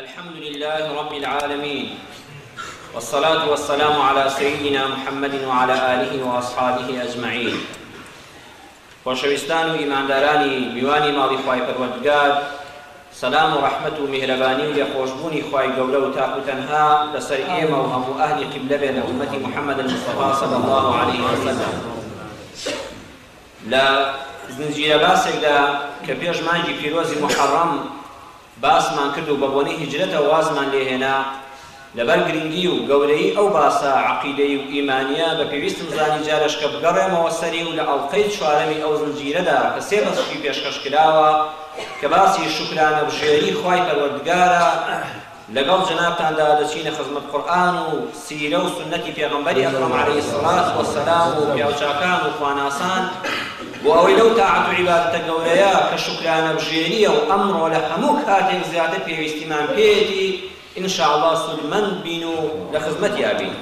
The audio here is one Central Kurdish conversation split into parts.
الحمد للە رب العالمین والصلاة والسلام على سيدنا محمد وعلى آله وأصحابه أجمعين خۆشەویستان و ئیماندارانی میوانی ماڵی خوای پەروەردگار سەلام و ڕەحمەت و میهرەبانی و لێخۆشبوونی خوای گەورە و تاک و تەنها لەسەر ئێمە و هەموو ئەهلی قیبلە بێ لە ئومەتی محەممەد مستەفا صلی الله عليه وسلم لە زنجیرە باسێکدا کە پێش مانگی پیرۆزی محەڕەم باسمان کرد و بەبۆنەی هیجرەتەوە وازمان لێهێنا، لەبەر گرنگی و گەورەیی ئەو باسە عەقیدەیی و ئیمانییە بە پێویستم زانی جارێشکە بگەڕێمەوە سەری و لە ئەڵقەی چوارەمی ئەو زنجیرەدا کە سێ بەسکی پێشکەش کراوە کە باسی شوکرانەبژێری خوای پەروەردگارە لەگەڵ جەنابتاندا دەچینە خزمەت قورئان و سیرە و سوننەتی پێغەمبەری ئەکرەم علیە الصلوة والسلام و پیاوچاکان و خواناسان بۆ ئەوەی لەو تاعەت و عیبادەتە گەورەیە کە شوکرانەبژێرییە و ئەمڕۆ لە هەموو کاتێک زیاتر پێویستیمان پێیەتی ان شاء اللە سوودمەند بین و لە خزمەتیا بین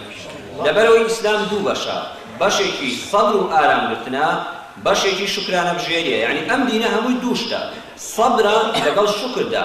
لەبەرئەوەی ئیسلام دوو بەشە بەشێکی سەبر و ئارام گرتنە بەشێکی شوکرانەبژێرییە یەعنی ئەم دینە هەمووی دوو شتە سەبرە لەگەڵ شوکردا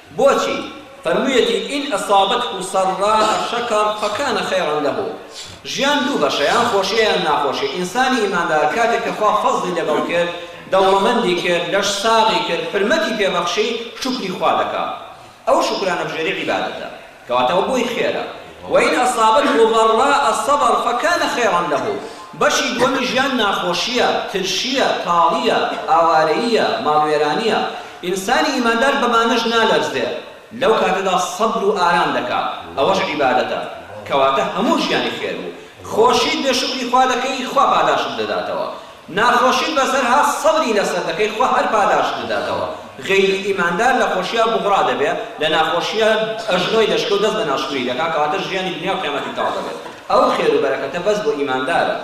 بۆچی فەرموویەتی ان اصابته سراء شکر فکان خیرا له، ژیان دوو بەشە یان خۆشیە یان ناخۆشی، ئینسانی ئیماندار کاتێک کە خوا فەزڵی لەگەڵ کرد، دەوڵەمەندی کرد، لەش ساغی کرد، حورمەتی پێ بەخشی، شوکری خوا دەکا، ئەو شوکرانەبژێری عیبادەتە. کەواتە ئەوە بۆی خێرە، وەئین ئەسابەته ضراء صبر فکان خیرا له، بەشی دووەمی ژیان ناخۆشییە، ترشییە، تاڵییە، ئاوارەییە، ماڵوێرانییە، ئینسانی ئیماندار بەمانەش نالەرزێ، لەو کاتەدا سەبر و ئارام دەکا، ئەوەش عیبادەتە، کەواتە هەموو ژیانی خێر بوو، خۆشیت بێ شوکری خوا دەکەی، خوا پاداشتت دەداتەوە. ناخۆشی بەسەرها سەبری لەسەر دەکەی خوا هەر پاداشت دەداتەوە غەیری ئیماندار لە خۆشیا بوغڕا دەبێ لە ناخۆشیا ئەژنۆی دەشکێ و دەست بە ناشکری دەکا کەواتە ژیانی دنیا و قیامەتی تاڵ دەبێت ئەو خێر و بەرەکەتە بەس بۆ ئیماندارە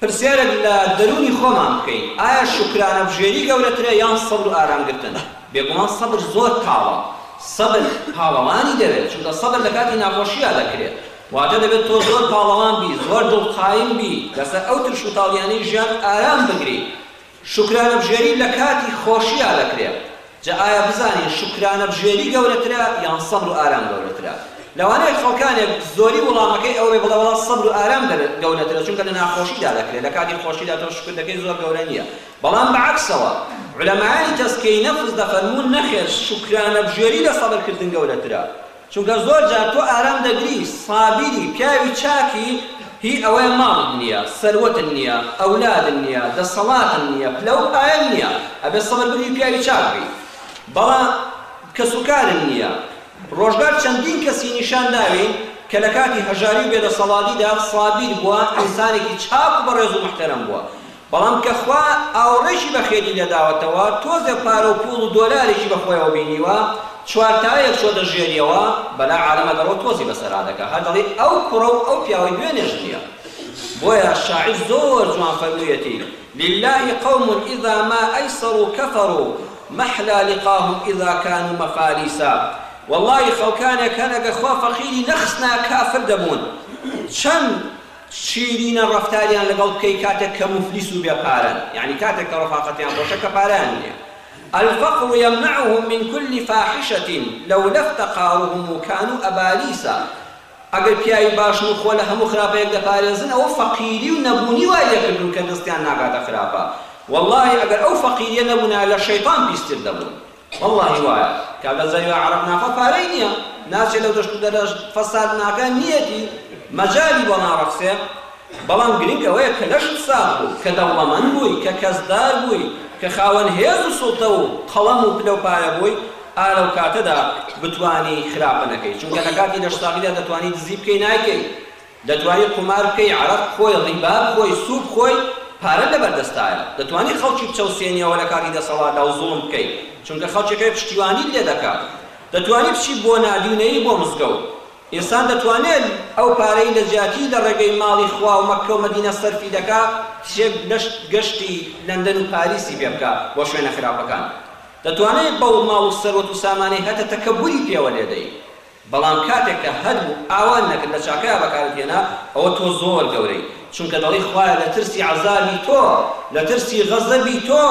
پرسیارێک لە دەروونی خۆمان بکەین ئایا شوکرانە بژێری گەورەترە یان سەبر و ئارام گرتن بێگومان سەبر زۆر تاڵە سەبر پاڵەوانی دەوێت چونکە سەبر لە کاتی ناخۆشیا دەکرێت واتە دەبێت تۆ زۆر پاڵەوان بی زۆر دڵ قایم بی لەسەر ئەو ترش و تاڵیانەی ژیان ئارام بگری شوکرانە بژێری لە کاتی خۆشیا دەکرێ جا ئایا بزانین شوکرانە بژێری گەورەترە یان سەبر و ئارام گەورەترە لەوانەیە خەڵکانێک زۆری وڵامەکەی ئەوەی بڵێ وەڵا سەبر و ئارام گەورەترە چونکە لە ناخۆشیدا دەکرێ لە کاتی خۆشیدا تۆ شوکر دەکەی زۆر گەورە نییە بەڵام بەعەکسەوە علەمایانی تەزکیەی نەفس دەفەرموون نەخێر شوکرانە بژێری لە سەبرکردن گەورەترە چونکە زۆر جار تۆ ئارام دەگری سابیری پیاوی چاکی هی ئەوەیە ماڵت نیە سەروەتت نیە ئەولادت نیە دەسەڵاتت نیە پلە و پایەت نیە ئەبێ سەبر بگری پیاوی چاک بی بەڵا کەس و کارت نیە ڕۆژگار چەندین کەسی نیشان داوین کە لە کاتی هەژاری و بێدەسەڵادیدا سابیر بوە ئینسانێکی چاک و بەڕێز و محتەرەم بوە بەڵام کە خوا ئاوڕێکی بە خێری لێداوەتەوە، تۆزێ پارە و پووڵ و دۆلارێکی بە خۆیەوە بینیوە، چوار تایەک چۆتە ژێریەوە، بەلای عالەم ئەگەڕۆ تۆزی بەسەرا دەکا، هەر دەڵێی ئەو کوڕە و ئەو پیاوەی دوێنێش نییە. بۆیە شاعیر زۆر جوان فەرموویەتی، للە قوم اذا ما ایسروا کفروا محلا لقاهم اذا کانوا مفالیسا، وەڵڵاهی خەڵکانێک هەن ئەگەر خوا فەقیری نەخستنایە کافر دەبوون، چەند شیرینە ڕەفتاریان لەگەڵ بکەی کاتێک کە موفلیس و بێ پارەن یانی کاتێک کە ڕەفاقەتیان خۆشە کە پارەیان نیە الفقر یمنعهم من کل فاحشە لولا افتقارهم کانو ابالیسا ئەگەر پیاوی باش و خۆ لە هەموو خراپەیەک دەپارێزن ئەوە فەقیری و نەبوونی وای لێکردوون کە دەستیان ناگاتە خراپە واللەهی ئەگەر ئەو فەقیریە نەبوونایە لە شەیتان پیستر دەبوون. وەڵاهی وایە کاک ئەزەریوا عەرەب ناخوا پارەی نیە ناچێ لەو دەشت و دەرەش فەساد ناکا نیەتی مەجالی بۆ ناڕەخسێ بەڵام گرنگ ئەوەیە کە لەشت ساغ بوو کە دەوڵەمەند بووی کە کەسدار بووی کە خاوەن هێز و سوڵتە و قەڵەم و پلە و پایە بووی ئا لەو کاتەدا بتوانی خراپە نەکەی چونکە لە کاتی لەشساغیدا دەتوانی دزی بکەی نایکەی دەتوانی قومار بکەی عەرەق بخۆی ڕیبا بخۆی سووک بخۆی پارەت لەبەر دەستایە دەتوانی خەڵکی بچەوسێنیەوە لە کاتی دەسەڵاتدا و زوڵم بکەی چونکە خەڵکێک هەیە پشتیوانیت لێ دەکات دەتوانی بچی بۆ نادی و نەیی بۆ مزگەوت ئینسان دەتوانێت ئەو پارەی لە جیاتی لە ڕێگەی ماڵی خوا و مەککە و مەدینە سەرفی دەکا چێت لەشت گەشتی لەندەن و پاریسی پێ بکا بۆ شوێنە خراپەکان دەتوانێت بەو ماڵ و سەروەت و سامانەی هەتە تەکەبوری پێوە لێ دەی بەڵام کاتێک کە هەبوو ئاوان نەکرد لە چاکەیا بەکارت هێنا ئەوە تۆ زۆر گەورەی چونکە دەڵێی خوایە لە ترسی عەزابی تۆ لە ترسی غەزەبی تۆ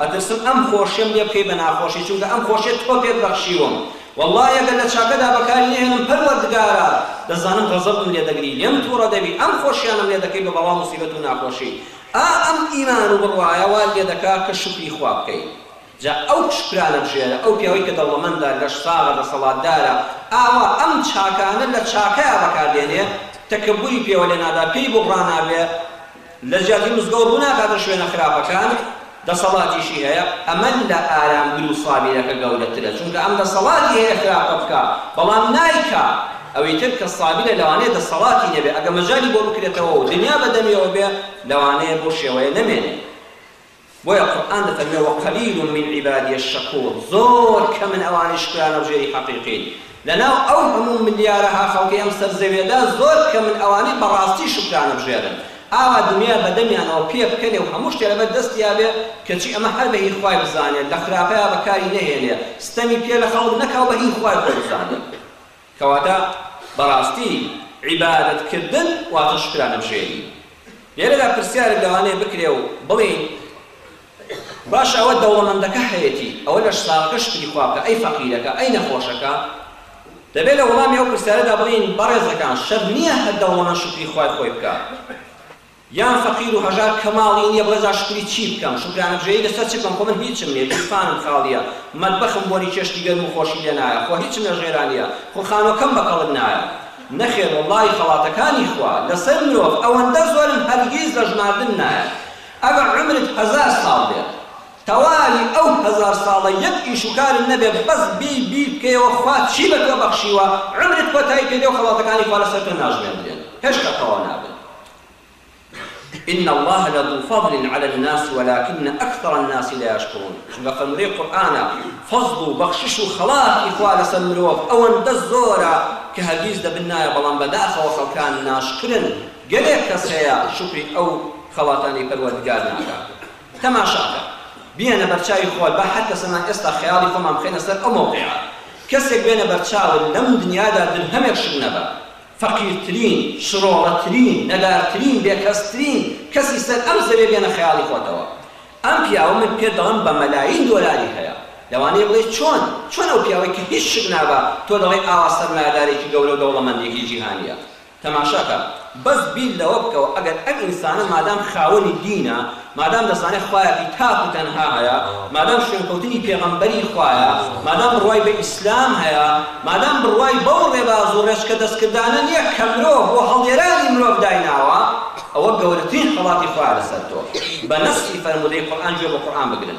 ئەترسم ئەم خۆشیەم لێ بکەی بە ناخۆشی چونکە ئەم خۆشیە تۆ پێت بەخشیوم وەڵڵاهی ئەگەر لە چاکەدا بەکاری نەهێنم پەروەردگارا دەزانم غەزەبم لێ دەگری لێم توڕە دەبی ئەم خۆشیانەم لێ دەکەی بە بەڵاو موسیبەت و ناخۆشی ئا ئەم ئیمان و بڕوایە وات لێ دەکا کە شوکری خوا بکەی جا ئەو کوشکرانە بژێرە، ئەو پیاوەی کە دەوڵەمەندە، لەش ساغە، دەسەڵاتدارە، ئاوا ئەم چاکانە لە چاکەیا بەکار دێنێ، تەکەبوری پێوە لێ نادا، پێی بوغڕا نابێ، لە جیاتی مزگەوت ڕوو ناکاتە شوێنە خراپەکان، دەسەڵاتیشی هەیە، ئەمە لە ئارامگر و سابیرەکە گەورەترە، چونکە ئەم دەسەڵاتی هەیە خراپە بکا، بەڵام نایکا، ئەوی تر کە سابیرە لەوانەیە دەسەڵاتی نەبێ، ئەگە مەجالی بۆ بکرێتەوە و دنیا بە دەمیەوە بێ، لەوانەیە بەو شێوەیە نەمێنێ. بۆیە قورئان دەفەرمێ وقلیل من عبادی الشکور زۆر کەمن ئەوانەی شوکرانەو ژێری حەقیقین لەناو ئەو هەموو ملیارەها خەڵکی ئەم سەر زەویەدا زۆر کەمن ئەوانەی بەڕاستی شوکرانە بژێرن ئاوا دنیا بەدەمیانەوە پێ بکەنێ و هەموو شتێ لەبەر دەستیا بێ کەچی ئەمە هەر بەهی خوای بزانێ لەخراپەیا بەکاری نەهێنێ ستەمی پێ لەخەڵک نەکاو بەهی خوای خۆی بزانێ. کەواتە بەڕاستی عیبادەت کردن واتە شوکرانە بژێنی. لێرەدا پرسیارێک لەوانەیە بکرێ و بڵێین، باشە ئەوە دەوڵەمەندەکە هەیەتی، ئەوە لەشساغەکە شوکری خوا بکا، ئەی فەقیرەکە، ئەی نەخۆشەکە؟ دەبێ لە وڵامی ئەو پرسیارەدا بڵێین، بەڕێزەکان شەرت نییە هەر دەوڵەمەند شوکری خوای خۆی بکا. یان فەقیر و هەژار کە ماڵی نیە بۆ جا شکری چی بکەم شوکرانە بژێی لەسەر چ بکەم خۆ من هیچم نیە گیرفانم خاڵیە مەتبەخم بۆنی چێشتی گەرم و خۆشی لێ نایە خۆ هیچم لە ژێرا نیە خۆ خانوەکەم بە کەڵک نایە نەخێر وەڵاهی خەڵاتەکانی خوا لەسەر مرۆڤ ئەوەندە زۆرن هەرگیز بە ژماردن نایەن ئەگەر عومرت هەزار ساڵ بێت تەواوی ئەو هەزار ساڵە یەک ئیش و کارت نەبێت بەس بێی بیر بکەیەوە خوا چی بە تۆ بەخشیوە عومرت کۆتایی پێ دێ و خەڵاتەکانی خوا لەسەر تۆ ناژمێردرێن هێشتا تەواو نابن ان اللە لذو فضل علی الناس ولکن اکثر الناس لا یشکرون چونکە فەرموودەی قورئانە فەزڵ و بەخشش و خەڵاتی خوا لەسەر مرۆڤ ئەوەندە زۆرە کە هەرگیز لەبن نایە بەڵام بەداخەوە خەڵکان ناشکرن گەلێک کەس هەیە شوکری ئەو خەڵاتانەی پەروەردگار ناکات تەماشاکە بیەنە بەرچاوی خۆت با هەر کەسەمان ئێستا خەیاڵی خۆمان بخەینە سەر ئەو مەوقعە کەسێک بێنە بەرچاوت لەم دنیادا درهەمێک شک نەبە فەقیرترین، شڕۆڵەترین، نەدارترین، بێکەسترین کەسی سەر ئەم زەویە بێنە خەیاڵی خۆتەوە. ئەم پیاوە من پێت دەڵێم بە مەلایین دۆلاری هەیە. لەوانەیە بڵێی چۆن؟ چۆن ئەو پیاوەی کە هیچ شک نابا تۆ دەڵێی ئاوا سەرمایەدارێکی گەورە و دەوڵەمەندێکی جیهانییە؟ تەماشاکە، بەس بیر لەوە بکەوە ئەگەر ئەم ئینسانە مادام خاوەنی دینە، مادام دەزانێ خوایەکی تاک و تەنها هەیە، مادام شوێنکەوتنی پێغەمبەری خوایە، مادام بڕوای بە ئیسلام هەیە، مادام بڕوای بەو ڕێباز و ڕێچکە دەستکردانە نییە کە مرۆڤ بۆ هەڵدێرانی مرۆڤ دایناوە، ئەوە گەورەترین خەڵاتی خوایە لەسەر تۆ. بە نەسی فەرموودەی قورئان گوێ بۆ قورئان بگرن.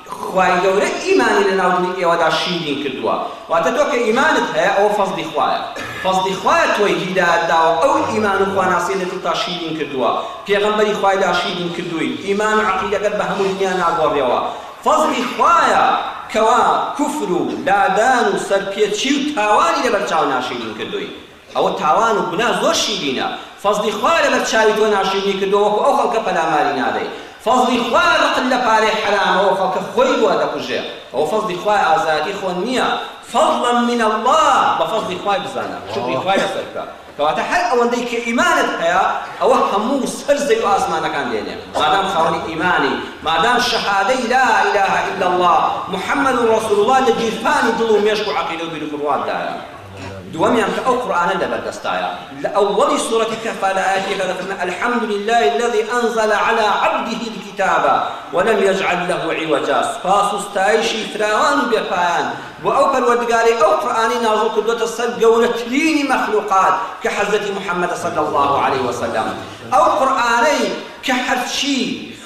خوای گەورە ئیمانی لە ناو دڵی ئێوەدا شیرین کردووە واتە تۆ کە ئیمانت هەیە ئەوە فەزڵی خوایە فەزڵی خوایە تۆی هیدایەت داوە ئەو ئیمان و خواناسیە لە دڵتا شیرین کردووە پێغەمبەری خوای لا شیرین کردوویت ئیمان و عەقیدەکەت بە هەموو دنیا ناگۆڕێەوە فەزڵی خوایە کەوا کوفر و لادان و سەرپێچی و تاوانی لەبەر چاو ناشیرین کردووی. ئەوە تاوان و گوناه زۆر شیرینە فەزڵی خوا لەبەر چاوی تۆ ناشیرنی کردوە وەکو ئەو خەڵکە پەلاماری نادەی فەزڵی خوا ڕقت لە پارەی حەرامە وەو خەڵکە خۆی بۆ دەکوژێ ئەوە فەزڵی خوایە ئازایەتی خۆت نیە فضلا من اللە بە فەزڵی خوای بزانە شوکری خوای لەسەر بکە کەواتە هەر ئەوەندەی کە ئیمانت هەیە ئەوە هەموو سەر زەوی و ئاسمانەکان دێنێ مادام خاوەنی ئیمانی مادام شەهادەی لا اله الا اللە محمد رسول اللە لە گیرفانی دڵ و مێشک و عەقیدە و بیر و بڕوات دایە. دووەمیان کە ئەو قورئانە لەبەر دەستایە لە ئەوەڵی سورەتی کەهفا لە ئایەتێکا دەفەرمێ الحمد للە الذی انزل علی عبده الکتاب ولم یجعل له عوجا سوپاس و ستایشی فراوان و بێ پایان بۆ ئەو پەروەردگارەی ئەو قورئانەی نازڵ کردۆتە سەر گەورەترینی مەخلوقات کە حەزرەتی محمدە صلی اللە علیە وسلم ئەو قورئانەی کە هەرچی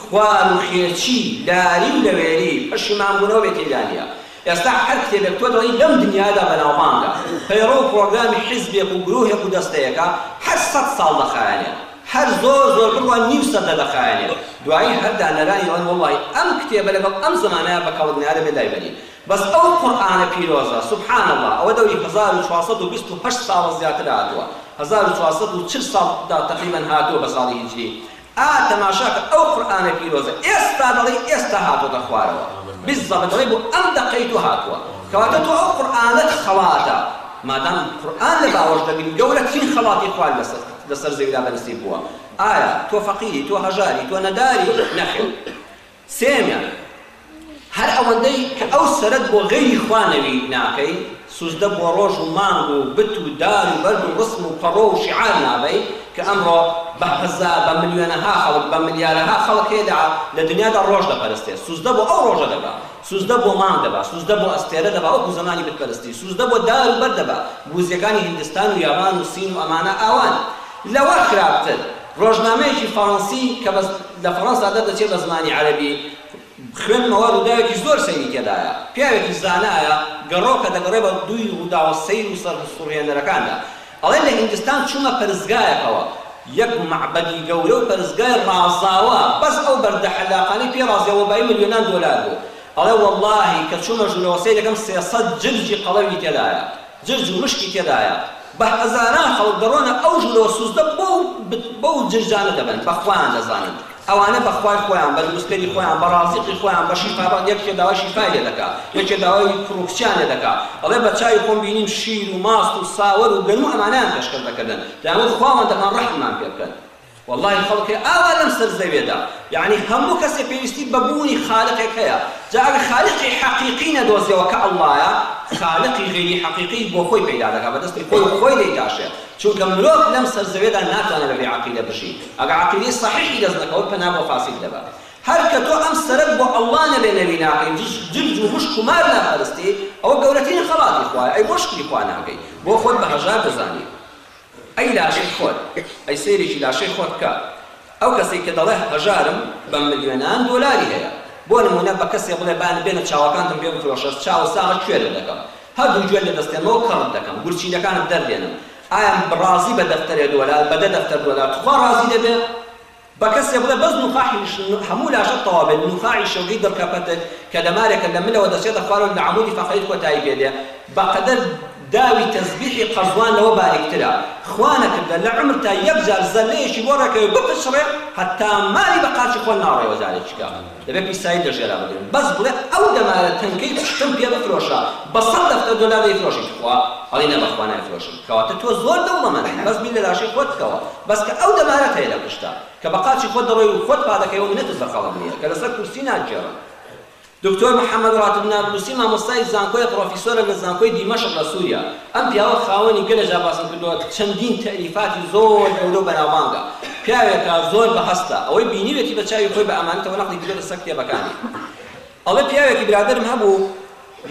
خوار و خێچی لاری و لەوێری پەشیمانبوونەوە بێ تێیدا نیە ئێستا هەر کتێبێک تۆ دەڵێی لەم دنیادا بەناوبانگە، پەیڕەو و پڕۆگرامی حیزبێک و گروهێک و دەستەیەکە، هەر سەد ساڵ دەخایەنێت، هەر زۆر زۆر بڕوا نیو سەدە دەخایەنێت، دوایی هەر دانەرانی دەڵێن وەڵڵاهی ئەم کتێبە لەگەڵ ئەم زمانە بە کەڵک نایە دەبێت لایبەرین. بەس ئەو قورئانە پیرۆزە، سبحان اللە، ئەوە دەوری هەزار و چوار سەد و بیست و هەشت ساڵە زیاتر هاتووە، هەزار و چوار سەد و چل ساڵ دا تەقریبەن هاتووە بە ساڵی هیجری، ئا تەماشاکە ئەو قورئانە پیرۆزە ئێستا دەڵێی ئێستا هاتۆتە خوارەوە بزەبە دەڵێی بۆ ئەم دەقەی تۆ هاتوە کەواتە تۆ ئەو قورئانەت خەڵاتە مادام قورئان لە باوەش دەگری گەورەترین خەڵاتی خوا لەسەر زەویدا بەنسیب بوە ئایا تۆ فەقیری تۆ هەژاری تۆ نەداری نەخێر سێیەمیان، هەر ئەوەندەی کە ئەو سەرت بۆ غەیری خوا نەوید ناکەی، سوجدە بۆ ڕۆژ و مانگ و بت و دار و بەرد و ڕسم و پەڕۆ و شیعار نابەی، کە ئەمڕۆ بە هەزا بە ملیۆنەها خەڵک بە ملیارەها خەڵک هەیە لە لە دنیادا ڕۆژ دەپەرستێ، سوجدە بۆ ئەو ڕۆژە دەبا، سوجدە بۆ مانگ دەبا، سوجدە بۆ ئەستێرە دەبا وەکو زەمانی بتپەرستی، سوجدە بۆ دار و بەرد دەبا، بوزیەکانی هیندستان و یابان و سین و ئەمانە ئاوان. لەوە خراپتر. ڕۆژنامەیەکی فەڕەنسی کە بە لە فەڕەنسا دەردەچێت بە زمانی عەرەبی خوێندمەوە، ڕووداوێکی زۆر سەیری تێدایە. پیاوێکی زانایە، گەڕۆ کە دەگەڕێ بە دووی ڕووداوە سەیر و سەرسوڕهێنەرەکاندا. ئەڵێ لە هیندستان چوومە پەرستگایەکەوە، یەک مەعبەدی گەورە و پەرستگای ڕازاوە، بەس ئەو بەردە حەلاقانەی پێ ڕازیاوە بایی ملیۆنان دۆلار بوو. ئەڵێ وەڵاهی کە چوومە ژوورەوە سەیرەکەم سێ سەد جرجی قەڵەوی تێدایە. جرج و مشکی تێدایە بە هەزاران خەڵک دەڕۆنە ئەو ژورەوە سوزدە بەو بەو جرجانە دەبەن بە خوایان دەزانن ئەوانە بە خوای خۆیان بە نوسکەری خۆیان بە ڕازیقی خۆیان بە شیفا بە یەکێ داوای شیفای لێ دەکا یەکێ داوای کوڕ و کچیان لێ دەکا ئەڵێ بە چاوی خۆم بینیم شیر و ماست و ساوەر و گەنم و ئەمانەیان پێشکەش دەکردن دەیانوت خواوەندەکان ڕەحممان پێ بکەن وەڵاهی خەڵک هەیە ئاوا لەم سەر زەوێدا یەعنی هەموو کەسێ پێویستی بە بوونی خالقێک هەیە جا ئەگەر خالقی حەقیقی نەدۆزیەوە کە اللەیە خالقی غەیری حەقیقیش بۆ خۆی پەیدا دەکا بە دەستی خۆی و خۆی دەیتاشێ چونکە مرۆڤ لەم سەر زەوێدا ناتوانێ بە بێ عەقیدە بژی ئەگەر عەقیدەی سەحیحی دەست نەکەوت پەنا بۆ فاسیق دەبا هەر کە تۆ ئەم سەرەت بۆ اللە نەبێ نەوی ناکەی جچ جرج و مشک و مار ناپەرستی ئەوە گەورەترین خەڵاتی خوایە ئەی بۆ شکری خوا ناکەی بۆ خۆت بە هەژار دەزانی ئەی لاشەی خۆت ئەی سەیرێکی لاشەی خۆت بکە ئەو کەسەی کە دەڵێ هەژارم بە ملیۆنان دۆلاری هەیە بۆ نموونە بە کەسێ بڵێ با نبێنە چاوەکانتم پێ بفرۆشە چاوە ساغە کوێرت دەکەم هەردوو گوێت لێ دەستێنمەوە کەڕت دەکەم گورچیلەکانت دەردێنم ئایا رازی بە دەفتەرێ دۆلار بە دە دەفتەر دۆلار توخوا رازی دەبێ؟ بە کەسێ بڵێ بەس نوخاعی هەموو لاشەت تەواو بێت، نوخاعی شەوکەی دڕکەپەتت کە دەمارێکە لە ملەوە دەچێتە خوارەوە لە عەمودی فەقەریت کۆتایی پێ دێ بە قەدەر داوی تەزبیحی قەزوان لەوە باریکترە خوا نەکردە لە عومرتا یەک جار زەلەیەکی بۆ ڕێکەوێ بپچڕێ هەتا ماری بە قاچی خۆل ناڕۆیەوە جارێکیکە دەبێ پیسایی لە ژێرا بگرم بەس بڵێ ئەو دەمارە تەنکەی پشتم پێ بفرۆشە بە سەد دەفتەر دۆلار دەیفرۆشی تخوا؟ ئەڵی نە بەخوا نایفرۆشم کەواتە تۆ زۆر دەوڵەمەندی بەس بیر لە لاشەی خۆت بکەوە بەس کە ئەو دەمارەت هەیە لە پشتە کە بە قاچی خۆت دەڕۆی و خۆت پادەکەی و منەتت بە خەڵک نیە کە لەسەر کورسی ناگێڕن دکتۆر محمد راتب نابلوسی مامۆستای زانکۆیە پڕۆفیسۆرە لە زانکۆی دیمەشق لە سوریا ئەم پیاوە خاوەنی گەلە جا باسم کردوە چەندین تەئلیفاتی زۆر گەورە و بەناوبانگە پیاوێکە زۆر بە هەستە ئەوەی بینیوێتی بە چاوی خۆی بە ئەمانەتەوە نەقلی کردۆتە سەر کتێبەکانی ئەڵێ پیاوێکی برادەرم هەبوو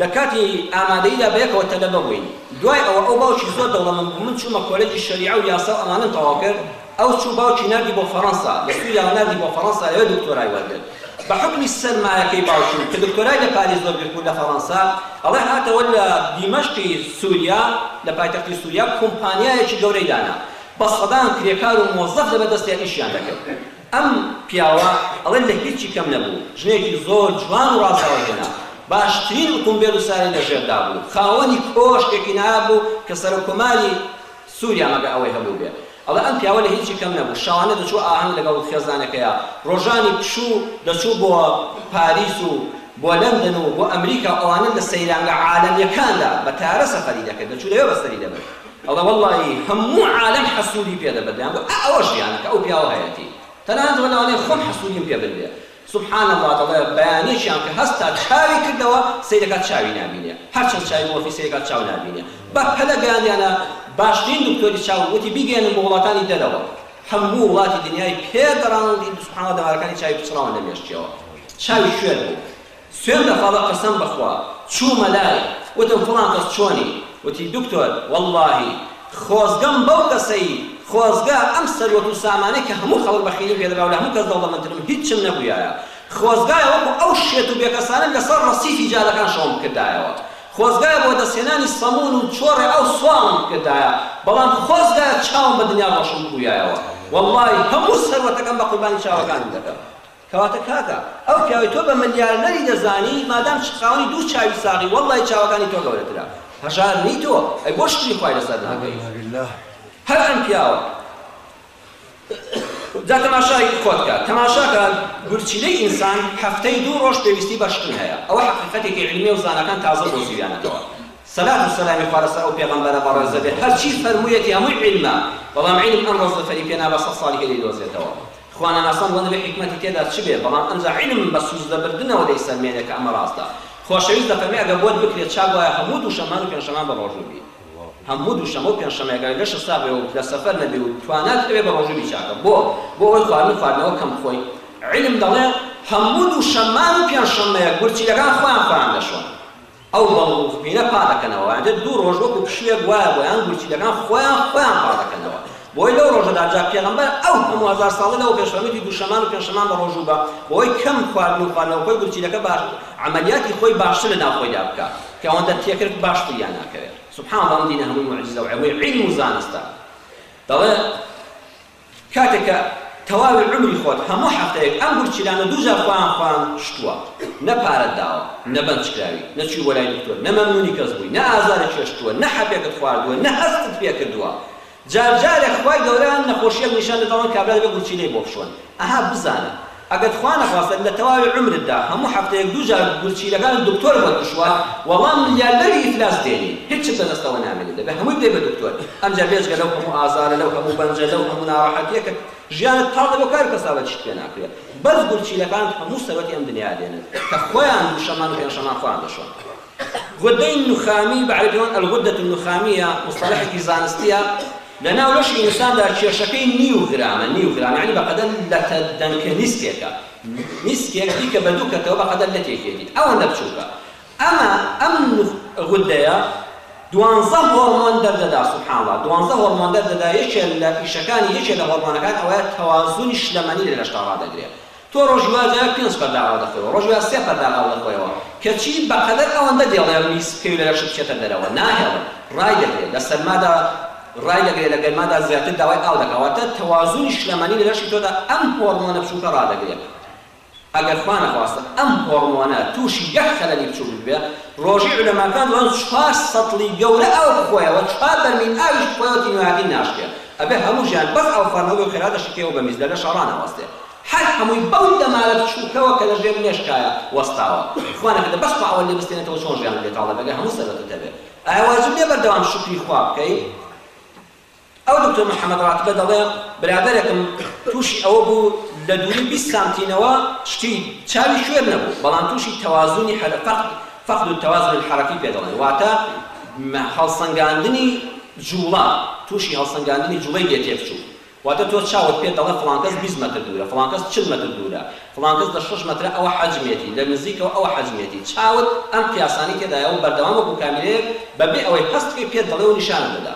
لە کاتی ئامادەییدا بەیەکەوە تەلەبە بووین دوای ئەوە ئەو باوکی زۆر دەوڵەمەند بوو من چوومە کۆلێجی شەریعە و یاسا و ئەمانەم تەواو کرد ئەو چوو باوکی ناردی بۆ فەرەنسا، لە سوریاوە ناردی بۆ فەرەنسا لەوێ دکتۆرای وەرگرت. بە حوکمی سەرمایەکەی باوکیم کە دکتۆرای لە پاریس زۆر بیربوو لە فەرەنسا، ئەڵێ هاتەوە لە دیمەشقی سوریا لە پایتەختی سوریا کۆمپانیایەکی گەورەی دانا، بە سەدان کرێکار و مۆزەف لە بەردەستیا ئیشیان دەکرد. ئەم پیاوە ئەڵێ لە هیچی کەم نەبوو، ژنێکی زۆر جوان و ڕازاوەی هێنا، باشترین ئوتومبێل و سارەی لە ژێردا بوو، خاوەنی کۆشکێکی نایاب بوو کە سەرۆککۆماری، سوریا مەگە ئەوەی هەبووبێ ئەڵێ ئەم پیاوە لە هیچی کەم نەبوو شەوانە دەچوو ئاهەنگ لەگەڵ خێزانەکەیا ڕۆژانی پشوو دەچوو بۆ پاریس و بۆ لەندەن و بۆ ئەمریکا و ئەوانە لە سەیرانگە عالەمیەکاندا بە تارە سەفەری دەکرد دەچوو لەوێ بەستەری دەبرد ئەڵێ وەڵایی هەموو عالەم حەسوودی پێ دەبرد دەیانگوت ئا ئەوە ژیانە کە ئەو پیاوە هەیەتی تەنانەت وە لەوانەیە خۆم حەسوودیم پێ بردبێ سبحان اللە دەڵێ بەیانیەکیان کە هەستا چاوی کردەوە سەیرەکات چاوی نابینێ هەرچەند چاوی بۆ وەفی سەیرەکات چاو نابینێ بە پەلە گەیاندیانە باشترین دکتۆری چاو وتی بیگەیەنن بۆ وڵاتانی دەرەوە هەموو وڵاتی دنیای پێ گەڕان و وتی سبحان اللە دەمارەکانی چاوی پچڕاون لە مێشکیەوە چاوی کوێر بوو سوێن بە خوا بە قەسەم بەخوا چوومە لای وتم فڵان کەس چۆنی وتی دکتۆر وەڵڵاهی خۆزگەم بەو کەسەی خۆزگە ئەم سەروەت و سامانەی کە هەموو خەڵک بەخیلیم پێ دەبا و لە هەموو کەس دەوڵەمەندترم هیچم نەبوویایە خۆزگایە وەکو ئەو شێت و بێکەسانەم لەسەر ڕەسیفی جادەکان شەوم بکردایەوە خۆزگایە بۆ دەستهێنانی سەموون و چۆڕێ ئەو سواڵمم بکردایە بەڵام خۆزگایە چاوم بە دنیا ڕۆشن ببوویایەوە وەڵڵای هەموو سەروەتەکەم بە قوربانی چاوەکانم دەکەم کەواتە کاکە ئەو پیاوەی تۆ بە ملیارنەری دەزانی مادام چ خاوەنی دوو چاوی ساغی واللەی چاوەکانی تۆ گەورەترە هەژار نی تۆ ئەی بۆ شکری خوای لەسەر ناکەی هەر ئەم پیاوە جا تەماشای خۆت کە تەماشاکە گورچیلەی ئینسان هەفتەی دوو ڕۆژ پێویستی بە شکن هەیە ئەوە حقیقەتێکی علمیە و زانەکان تازە دۆزیویانەتەوە سەلات و سەلامی خوا لەسەر ئەو پێغەمبەرە بەڕێزە بێت هەرچی فەرموویەتی هەمووی علمە بەڵام علم ئەم ڕەزەفەری پێنابا سەد ساڵی هەیە دەیدۆزێتەوە خواناناسان دەڵێن دەبێ حیکمەتی تێدا چ بێ، بەڵام ئەمجا عیلم بە سووزلەبردنەوە دەیسەلمێنێ کە ئەمە ڕاستە. خۆشەویست دەفەرمێ ئەگەر بۆت بکرێ چاک وایە هەموو دووشەمان و پێنجشەمان بە ڕۆژوو بی. هەموو دووشەمە و پێنجشەمە گەر لەشت ساغ بێ و لە سەفەر نەبی و توانات هەبێ بە ڕۆژوو بی چاکە. بۆ؟ بۆ ئەوەی خواردن و خواردنەوە کەم بخۆی. عیلم دەڵێ هەموو دووشەمان و پێنجشەمەیەک گورچیلەکان خۆیان خۆیان دەشۆن. ئەو هەڵو هوپینە پا دەکەنەوە ئەوانجا دوو ڕۆژ وەکو پشویەک وایە بۆیان گورچیلەکان خۆیان خۆیان پا دەکەنەوە بۆی لەو ڕۆژەدا جا پێغەمبەر ئەو هەموو هەزار ساڵەی لەوە پێش فەرمویدی دووشەمان و پێنجشەمان بە ڕۆژوو بە هۆی کەم خواردن و خواردنەوە خۆی گورچیلەکە باش عەمەلیاتی خۆی باشتر لە ناو خۆیدا بکا کە ئەوەندە تێکرد باش فریان ناکەوێ سبحان اللە ئەم دینە هەمووی موعجیزەو عەمووی عیلم و زانستە دەڵێ کاتێک کە تەواوی عومری خۆت هەموو هەفتەیەک ئەم گورچیلانە دوو جار خۆیان خۆیان شتووە نە پارەت داوە نە بەنج کراوی نە چووی بۆ لای دکتۆر نە مەمنونی کەس بووی نە ئازاری چێشتووە نە حەپێکت خواردووە نە هەستت پێ کردووە جار جارێ خوای گەورە نەخۆشیەک نیشان دەت ئەڵێن کابرا دەبێ گورچیلەی بۆ بشۆن ئەها بزانە ئەگەر خوا نەخواستە لە تەواوی عومرتدا هەموو هەفتەیەک دوو جار گورچیلەکانت دکتۆر بۆت بشوا وەڵا ملیاربەری ئیفلاس دێنی هیچت لە دەستەوە نامێنێ دەبێ هەمووی بدەی بە دکتۆر ئەمجا بێجگە لەو هەموو ئازارە لەو هەموو بەنجە لەو هەموو ناڕەحەتیە کە ژیانت تاڵ دەبێ و کار و کەسابەتیشت پێ ناکرێ بەس گورچیلەکانت هەموو سەروەتی ئەم دنیایە دێنن کە خۆیان دوو شەمان و پێنج شەمان خۆیان دەشۆن. غدەی نوخامی، بە عەرەبی دەڵێن، الغدة النخامیە، موستەڵەحێکی زانستیە، لە ناو لەشی ئینساندا کێشەکەی نیو غرامە، نیو غرام یانی بە قەدەر لەتە دەنکە نیسکێکە، نیسکێک بیکە بە دوو کەتەوە بە قەدەر لەتێکێ دیت، ئەوەندە بچوکە، ئەمە ئەم غدەیە دوانزە هۆرمۆن دەردەدا، سبحان اللە، دوانزە هۆرمۆن دەردەدا، یەکێ لە ئیشەکانی یەکێ لە هۆرمۆنەکان ئەوەیە تەوازونی شلەمەنی لە لەشدا ڕادەگرێ، تۆ ڕۆژی وا جارێ پێنج بەردە ئاو دەخۆیەوە، ڕۆژی وا سێ بەردە ئاو دەخۆیەوە، کەچی بەقەدەر ئەوەندە دێڵێر میز بکەوی لە لەشت بچێتە دەرەوە، ناهێڵێ، ڕایدەگرێ، لە سەرمادا ڕایدەگرێ، لە گەرمادا زیاتر داوای ئاو دەکا، واتە تەوازونی شلەمەنی لە لەشی تۆدا ئەم هۆڕمۆنە بچووکە ڕادەگرێ. ئەگەر خوا نەخواستە ئەم هۆڕمۆنە تووشی یەک خەلەلی بچووک ببێ، ڕۆژی عولەماکان دەڵێن چوار سەتڵی گەورە ئاو بخۆیەوە، چوار بەرمیل ئاویش بخۆیەوە تینوهاتین ناشکێ، ئەبێ هەموو ژیان بەس ئاو خواردنەوە بێ و خێراتەشی کەیەوە بە میز لە لەشا ڕانەوەستێ. هەر هەمووی بەو دەمارە بچووکەوە کە لە ژێر مێشکایە وەستاوە. خوا نەکردە بەس خوا ئەوە لێ بستێنێتەوە چۆن ژیانت لێ تاڵ دەبێ گەر هەموو سەرەتت هەبێ ئایا واجب نیە بەردەوام شوکری خوا بکەی؟ ئەو دکتۆر محەمەد ڕاتبە دەڵێ برادەرێکم تووشی ئەوە بوو لە دووری بیست سانتینەوە شتی چاوی کوێر نەبوو بەڵام تووشی تەوازونی حەرە فەقد فقد التوازن الحركی پێ دەڵێن واتە هەڵسەنگاندنی جووڵە تووشی هەڵسەنگاندنی جووڵەی لێ تێک چوو واتە تۆ چاوت پێت دەڵێ فڵان کەس بیست مەتر دوورە، فڵان کەس چل مەتر دوورە، فڵان کەس لە شەش مەترە ئەوە حەجمێتی، لە نزیکەوە ئەوە حەجمێتی، چاوت ئەم قیاسانەی تێدایە و بەردەوام وەکو کامێرەیەک بەبێ ئەوەی هەست بکەی پێت دەڵێ و نیشانت دەدا.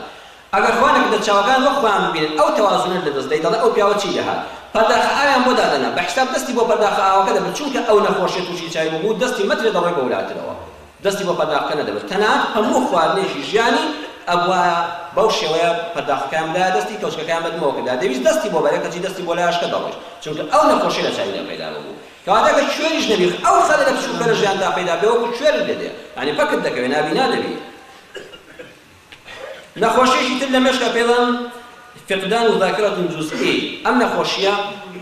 ئەگەر خوا نەکردە چاوەکانت وەک خۆیان ببینن ئەو تەوازونەت لەدەست دەی دەڵێ ئەو پیاوە چی لێهات. پەرداخە ئاویان بۆ دادەنا بە حیساب دەستی بۆ پەرداخە ئاوەکە دەبرد چونکە ئەو نەخۆشیە تووشی چاوی بووبوو دەستی مەترێ دەڕۆی بەولاترەوە. دەستی بۆ پەرداخەکە نەدەبرد، تەنانەت هەموو خواردنێکی ژیانی ئەبوایە بەو شێوەیە پەرداخەکەیان بدایە دەستی، کەوچکەکەیان بە دمەوە کردایە، دەویست دەستی بۆ بەرێ کەچی دەستی بۆ لایەشکە دەڕۆیشت، چونکە ئەو نەخۆشیە لە چاویدا پەیدا ببوو، کەواتە گەر کوێریش نەبی ئەو خەلەلە بچووک کە لە ژیانتدا پەیدا بدەی وەکو کوێرت لێ دێ، یانی پەکت دەکەوێ نابینا دەبی. نەخۆشیەکی تر لە مێشکە پێی دەڵێن، فقدان الذاکرە الجزئی، ئەم نەخۆشیە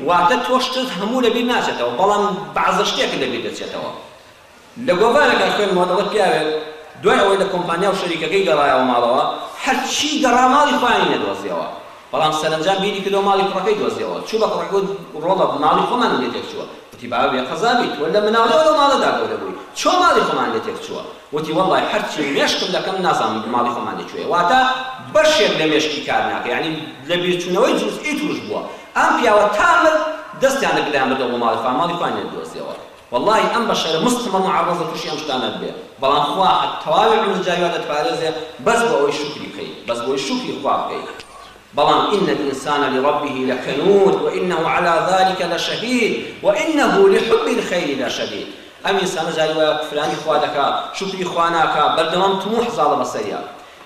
واتە تۆ شتت هەموو لەبیر ناچێتەوە، بەڵام بەعزە شتێکت لەبیر دەچێتەوە، لە گۆڤارێکا خوێندمەوە دەڵێت پیاوێک دوای ئەوەی لە کۆمپانیا و شەریکەکەی گەڕایەوە ماڵەوە، هەرچی گەڕا ماڵی خۆیانی نەدۆزیەوە، بەڵام سەرەنجام بیری کردەوە ماڵی کوڕەکەی دۆزیەوە، چوو بە کوڕەکەی گوت ڕۆڵە ماڵی خۆمانم لێ تێکچووە، وتی بابە بێ قەزا بیت تۆ لە مناڵیەوە لەو ماڵەدا گەورە بووی چۆن ماڵی خۆمان لێ تێکچووە، وتی وەڵڵای هەرچی مێشکم دەکەم نازانم ماڵی خۆمان لە کوێیە، واتە بەشێک لە مێشکی کار ناکە یانی لە بیرچوونەوەی جوزئی تووش بووە، ئەم پیاوە تا مرد دەستیان دەکرد دەیانبردەوە بۆ ماڵی خۆیان ماڵی خۆیانی نەدۆزیەوە. وەڵاهی ئەم بەشەرە مستەمە موعەڕەزە توشی ئەم شتانە ببێ بەڵام خوا هەر تەواوی عومر جاری وا دەتپارێزێ بەس بۆ ئەوەی شوکری بکەی بەس بۆی شوکری خوا بکەی بەڵام ان الانسان لربه لکەنود وانه علی ذلک لشهید وانه لحب الخیر لشدید ئەم انسانە جاری وایە کوفرانی خوا دەکا شوکری خوا ناکا بەردەوام تموح زاڵە بەسەریا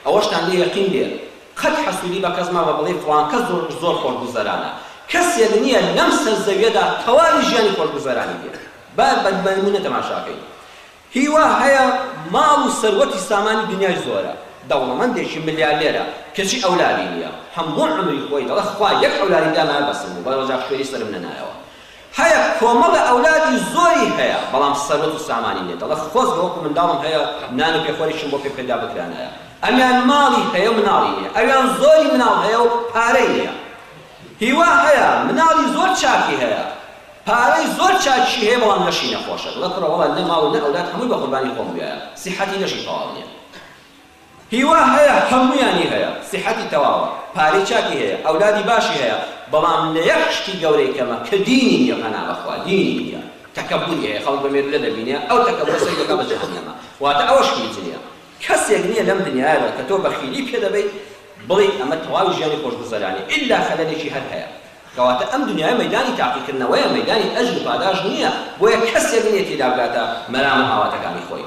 ئەوەشتان لێ یەقین بێ قەت حەسودی بە کەس مەڵێ بڵێی فڵان کەس زۆر خۆش گوزەرانە کەسێک نیە لەم سەر زەویەدا تەواوی ژیانی خۆش گوزەرانی بێت با بە نمونە تەماشاکەین هیوا هەیە ماڵ و سەروەتی سامانی دنیای زۆرە دەوڵەمەندێکی ملیارنێرە کەچی ئەولادی نیە هەموو عەمری خۆی دەڵێ خوا یەک ئەولادی دامایە بەسم بوو بەڕەجاخ شوێنی سەرم نەنایەوە هەیە کۆمەڵە ئەولادی زۆری هەیە بەڵام سەروەت و سامانی نیە دەڵێ خۆزگە وەکو منداڵم هەیە نان و پێ خۆریشم بۆ پێ پەیدا بکرانایە ئەویان ماڵی هەیە و مناڵی نیە ئەویان زۆری مناڵ هەیە و پارەی نیە هیوا هەیە مناڵی زۆر چاکی هەیە پارەی زۆر چاکیشی هەیە بەڵام لەشی نەخۆشە دەڵێ کوڕە وەڵا نە ماڵ و نە ئەولاد هەمووی بە قوربانی خۆم بویایە سیحەتی لەشی تەواو نیە هیوا هەیە هەموویانی هەیە سیحەتی تەواوە پارەی چاکی هەیە ئەولادی باشی هەیە بەڵام لە یەک شتی گەورەی کەمە کە دینی نیە پەنا بەخوا دینی نیە تەکەبوری هەیە خەڵک بە مێردلە دەبینێ ئەو تەکەبورە سەری دەکا بە جەهەنەمە واتە ئەوەش هیچ نیە کەسێک نیە لەم دنیایەدا کە تۆ بەخیلی پێ دەبەیت بڵێیت ئەمە تەواوی ژیانی خۆشگوزەرانی ئیلا خەلەلێکی هەر هەیە کەواتە ئەم دنیایە مەیدانی تاقیکردنەوەیە مەیدانی ئەجر و پاداشت نیە بۆیە کەسێک نیە تیدا بگاتە مەرام و ئاواتەکانی خۆی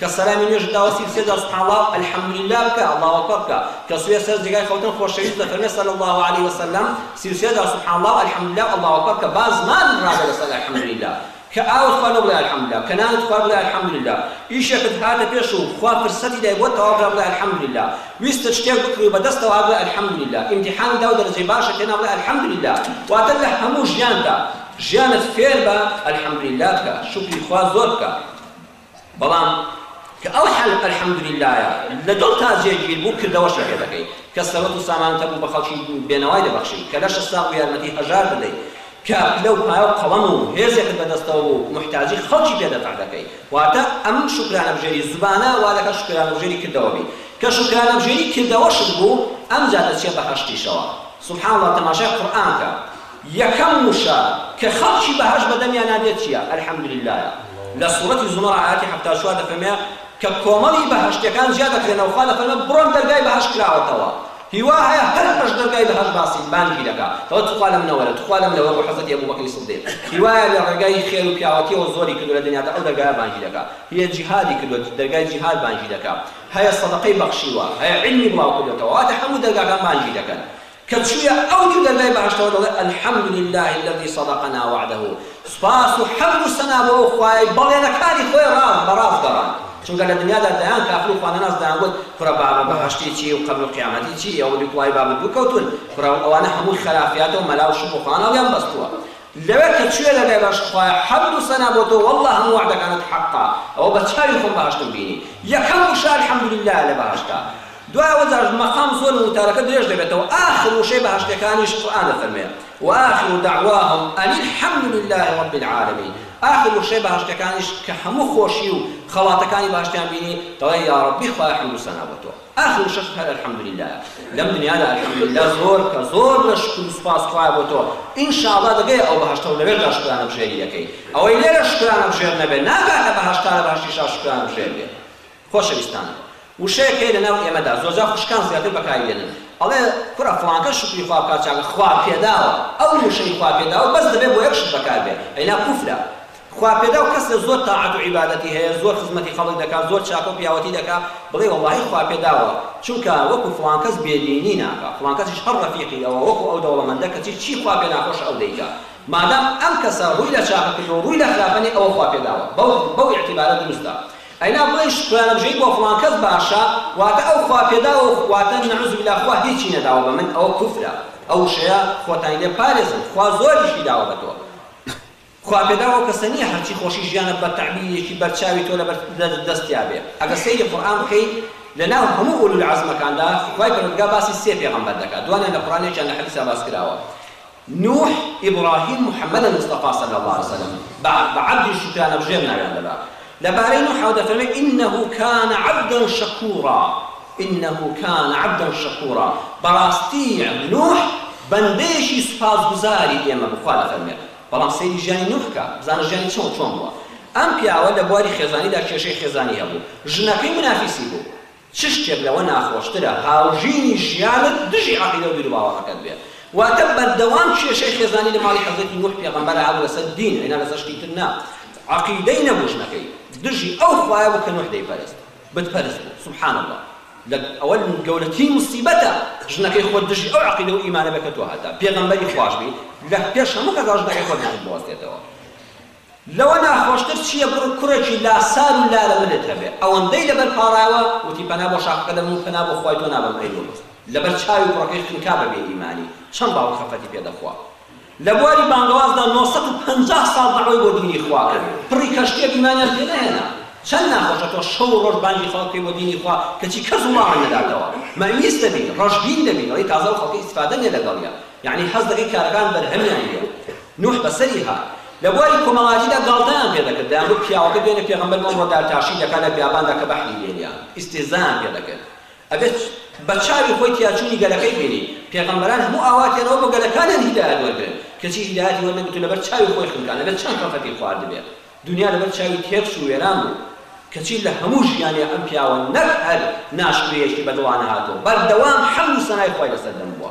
کە سەلامی نوێژت داوە سی و سێ جار سبحان اللە الحمدللە بکە اللە اکبر بکە کە چوویە سەر جێگای خەوتن خۆشەویست دەفەرمێ صلی اللە علیە وسلم سی و سێ جار سبحان اللە الحمدللە اللە اکبر بکە با زمانت رابێ لەسەر الحمدللە کە ئاوت خواردوە بڵێ الحمدللە کە نانت خوارد بڵێ الحمدللە ئیشێکت هاتە پێش و خوا فرسەتی دای بۆت تەواو کرا بڵێ الحمدللە ویستت شتێک بکڕی و بەدەستەوە هات بڵێ الحمدللە ئیمتیحانت دا و دەرەجەی باشت هێنا بڵێ الحمدللە واتە لە هەموو ژیانتا ژیانت فێربە الحمدللە بکە شوکری خوا زۆر بکە بەڵام کە ئەو حەل الحمدللەیە لە دڵتا جێگیر بوو کردەوەش لە پێدەکەی کە سەروەت و سامانت هەبوو بە خەڵکی بێنەوای دەبەخشی کە لەشت ساغ بوو یارمەتی هەژار دەدەی کە پلە و پایە و قەڵەم و هێزێکت بە دەستەوە بوو موحتاجی خەڵکی پێ دەفع دەکەی واتە ئەم شوکرانەبژێری زوبانە وا دەکات شوکرانەبژێری کردەوە بی کە شوکرانەبژێری کردەوەشت بوو ئەمجا دەچیە بەهەشتیشەوە سبحان اللە تەماشای قورئان کە. یەکەم وشە کە خەڵکی بەهەشت بەدەمیانا دێت چیە؟ الحمدللەیە. لە سورەتی زومەر ئایەتی حەفتا و چوار دەفەرمێ کە کۆمەڵی بەهەشتیەکان جیا دەکرێنەوە خوا دەفەرمێ بڕۆن دەرگای بەهەشت کراوەتەوە هیوا هەیە هەر هەشت دەرگای بەهەشت باسی بانگی دەکا کە تخوا لەم نەوەرە تخوا لەم نەوەرە بۆ حەزرەتی ئەبوبەکری سدیق هیوایە لە ڕێگای خێر و پیاوەتیەوە زۆری کردوە لە دنیادا ئەو دەرگایە بانگی دەکا هیە جیهادی کردوە دەرگای جیهاد بانگی دەکا هەیە سەدەقەی بەخشیوە هەیە عیلمی بڵاو کردۆتەوە واتە هەموو دەرگاکان بانگی دەکەن کە چوویە ئەو دیو دەرگای بەهەشتەوە دەڵێ، الحمد للە الذی صدقنا وعدە، سوپاس و حەمد و سەنا بۆ ئەو خوایەی بەڵێنەکانی خۆی ڕاست بە ڕاست گەڕاند، چونکە لە دنیادا دەیان کافر و خوانەناس دەیانگوت، کورە بابە بەهەشتی چی و قەبر و قیامەتی چی، ئێوە بی کوڵایی بابت بوو کەوتوون، کورە ئەوانە هەمووی خەرافیاتە و مەلا و شووم و فڵان هەڵیان بەستووە. لەوێ کە چوویە دەرگای بەهەشت، خوایە حەمد و سەنا بۆ تۆ وەڵڵا هەموو وەعدەکانت حەقە، ئەوە بە چاوی خۆم بەهەشتم بینی، یەکەم وشە الحمد للە لە بەهەشتە، دوای ئەوە جاش مەقام زۆر و وتارەکە درێژ دەبێتەوە، ئاخر وشەی بەهەشتیەکانیش قورئان دەفەرموێ، وآخر دعواهم ان الحمد للە رب العالمین، ئاخر وشەی بەهەشتیەکانیش کە هەموو خۆشی و خەڵاتەکانی بەهەشتیان بینی دەڵێ یاڕەبی خوایە حەمد و سەنا بۆ تۆ، ئاخر وشەشت هەر الحمد للە یە، لەم دنیادا الحمد للە زۆر کە زۆر لە شوکر و سوپاس خوایە بۆ تۆ، ان شاء اللە دەگەیە ئەو بەهەشتە و لەوێشدا شوکرانە بژێری دەکەی، ئەوەی لێرە شوکرانە بژێر نەبێ ناگاتە بەهەشتا لە بەهەشتیشا شوکرانە بژێر بێ. خۆشەویستان وشەیەک هەیە لە ناو ئێمەدا زۆرجار خوشکان زیاتر بەکاری دێنن ئەڵێ کورە فڵانکەس شوکری خوا بکات چاکە خوا پێداوە ئەو وشەی خوا پێداوە بەس دەبێت بۆ یەک شت بەکار بێت ئەینا کوفرە خوا پێداو کەسێ زۆر تاعەت و عیبادەتی هەیە زۆر خزمەتی خەڵک دەکات زۆر چاکە و پیاوەتی دەکات بڵێ وەڵاهی خوا پێداوە چونکە وەکو فڵانکەس بێ دینی ناکات فڵانکەسیش هەر ڕەفیقی ئەوە وەکو ئەو دەوڵەمەندە کەچی چی خوا پێ ناخۆشە ئەو دەیکات مادام ئەم کەسە ڕووی لە چاکە کردووە ڕووی لە خراپە نیە ئەوە خوا پێداوە بەو بەو ئیعتیبارە دروستە ئەینا بۆیش خوێنڕژێی بۆ فڵان کەس باشە واتە ئەو خوا پێداوەو واتە نعوذ باللە خوا هیچی نەداوە بە من ئەوە کوفرە ئەو وشەیە خۆتانی لێ بپارێزن خوا زۆریشی داوە بە تۆ خوا پێداو ئەو کەسە نیە هەرچی خۆشی ژیانە بە تەعبیرێکی بەر چاوی تۆ لەبەر دەستیا بێ ئەگەر سەیری قورئان بکەی لەناو هەموو ئولو العزمەکاندا خوای پەروەردگار باسی سێ پێغەمبەر دەکات دوانیان لە قورئان یەکیان لە حەدیسا باس کراوە نوح ابراهیم محمد مصطفی صلی اللە علیە وسلم، بە بە عبد شکرانە بژێر ناویان دەبا، لە بارەی نوحەوە دەفەرمێ، انه کان عبدا شکورا، انه کان عبدا شکورا، بەڕاستی نوح بەندەیەکی سوپاسگوزاری ئێمە بوو، خوا دەفەرمێ، بەڵام سەیری ژیانی نوح کە، بزانە ژیانی چۆن چۆن بووە، ئەم پیاوە لە بواری خێزانیدا کێشەی خێزانی هەبوو، ژنەکەی منافیسی بوو، چ شتێک لەوە ناخۆشترە هاوژینی ژیانت دژی عەقیدە و بیروباوەڕەکەت بێ؟ واتە بەردەوام کێشەی خێزانی لە ماڵی حەزرەتی نوح پێغەمبەرە هەبوو لەسەر دین ئەینا لەسەر شتی تر نا عەقیدەی نەبوو ژنەکەی دژی ئەو خوایە بوو کە نوح دەیپەرست بت پەرست بوو سبحان اللە لە ئەوە گەورەترین موسیبەتە ژنەکەی خۆت دژی ئەو عەقیدە و ئیمانە بێ کە تۆ هەتا پێغەمبەری خواش بی لە پێش هەموو کەسا ژنەکەی خۆت دژت بوەستێتەوە لەوە ناخۆشتر چییە بڕۆ کوڕێکی لاسار و لالە ملت هەبێ ئەوەندەی لەبەر پاڕایەوە وتی پەنا بۆ شاخەکە دەبەم و پەنا بۆ خوای تۆ نابەم ئەی لۆ بەس لەبەر چاوی کوڕەکەی خنکا بە بێ ئیمانی چەند باوک خەفەتی پێ دەخوا لە بواری بانگەوازدا نۆ سەد و پەنجا ساڵ دەعوەی بۆ دینی خوا کرد پڕی کەشتییە ئیمانیان پێ نەهێنا چەند ناخۆشە تۆ شەو و ڕۆژ بانگی خەڵک کەی بۆ دینی خوا کەچی کەس وڵامی نەداتەوە مەییس دەبی ڕەشبین دەبی دەڵێی تازە ئەو خەڵکە ئیستفادەم لێ لەگەڵیە یەعنی حەز دەکەی کارەکان بەرهەمیان بێ نوح بەسەری هات لە بواری کۆمەڵایەتیدا گاڵتەیان پێ دەکرد دەیان گوت پیاوەکە دوێنێ پێغەمبەر بەم ڕۆدا تاشی دەکات لە بیاباندا کە بەحری لێنیان ئیستیهزایان پێ دەکرد ئەبێ بە چاوی خۆی تیاچوونی گەلەکەی بینی پێغەمبەران هەموو ئاوا دێنەوە بۆ گەلەکانیان هیدایەت وەرگرن کەچی هیدایەتی وەرنەگرت و لەبەر چاوی خۆی خنکان ئەبێ چەند خەفەتی خواردبێ دونیا لەبەر چاوی تێکچوو وێران بوو کەچی لە هەموو ژیانی ئەم پیاوە نەک هەر ناشکرییەکی بە دڵا نەهاتووە بەردەوام حەمد و سەنای خوای لەسەر دەم بووە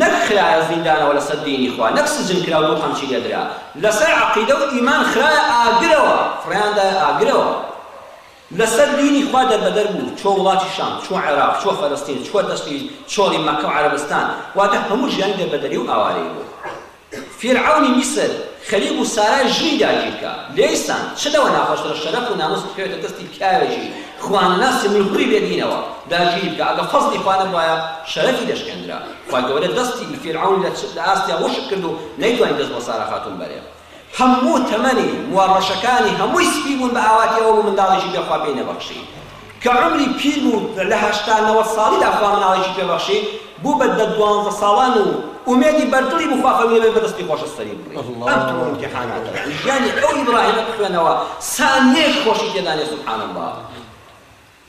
نەک خرایە زیندانەوە لەسەر دینی خوا نەک سجن کرا و دوو قەمچی لێدرا لەسەر عەقیدە و ئیمان خرایە ئاگرەوە فڕێیان دایە ئاگرەوە لەسەر دینی خوا دەربەدەر بوو چووە وڵاتی شام چووە عێراق چووە فەلەستین چووە دەشتی چۆڵی مەککە و عەرەبستان واتە هەموو ژیانی دەربەدەری و ئاوارەیی بوو فیرعەونی میسر خەریک بوو سارای ژنی داگیر کا، لێیستان، چ لەوە ناخۆشترە شەرەف و ناموست بکەوێتە دەستی پیاوێکی خوانناسی ملهوری بێ دینەوە، داگیری بکا، ئەگە فەزڵی خوا نەبوایە شەرەفی دەشکێندرا، خوای گەورە دەستی فیرعەون لە لە ئاستیا وشک کرد و نەیتوانی دەست بۆ سارا خاتوون بەرێ. هەموو تەمەنی، موەڕەشەکانی هەمووی سپی بوون بە ئاواتی ئەوە بوو منداڵێکی بێ خوا پێی نەبەخشی، کە عومری پیر بوو لە هەشتا نەوەد ساڵیدا خوا مناڵێکی پێ بەخشی بوو بە دە دوانزە ساڵان و ئومێدی بەر دڵی بوو خوا فەرموودی بەی بە دەستی خۆشت سەری ببڕی اللە ئەم تڕ و ئیمتیحاناتە ژیانی ئەو ئیبڕاهیمە بخوێنەوە سانیەیش خۆشی تێدا نیە سبحان اللە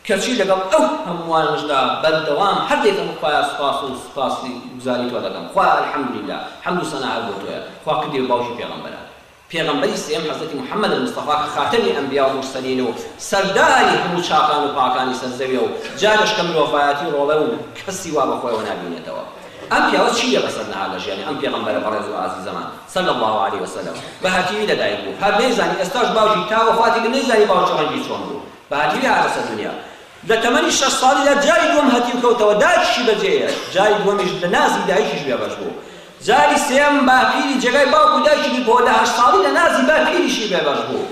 کەچی لەگەڵ ئەو هەمووانەشدا بەردەوام هەر دەیفەرموو خوایە سوپاس و سوپاسی گوزاری تۆ دەکەم خوایە الحمدللە حەمد و سەنا هەر بۆ تۆیە خوا کردی بە باوکی پێغەمبەران. پێغەمبەری سێیەم حەزرەتی محمد المصطفی کە خاتەمی ئەنبیا و مورسەلین و سەرداری هەموو چاکان و پاکانی سەر زەویە و جا لەش کە مرۆڤایەتی ڕۆڵەو و کەسی وا بە خۆیەوە نابینێتەوە ئەم پیاوە چی لێ بەسەر نەهات لە ژیانی ئەم پێغەمبەرە بەڕێز و ئازیزەمان صلی اللە علیە وسلم بە هەتیوی لە دایک بوو هەر نەیزانی ئێستاش باوکی تا وەفاتی کرد نەیزانی باوکی ڕەنگی چۆن بوو بە هەتیوی هاتە سەر دونیا لە تەمەنی شەش ساڵیدا جاری دووەم هەتیو کەوتەوە دایکیشی بەجێ هێشت جاری دووەمیش لە نازی دایکیش بێبەش بوو جاری سێیەم باپیری جێگای باوک و دایکی گرت بۆ لە هەشت ساڵی لە نازی باپیریشی بێبەش بوو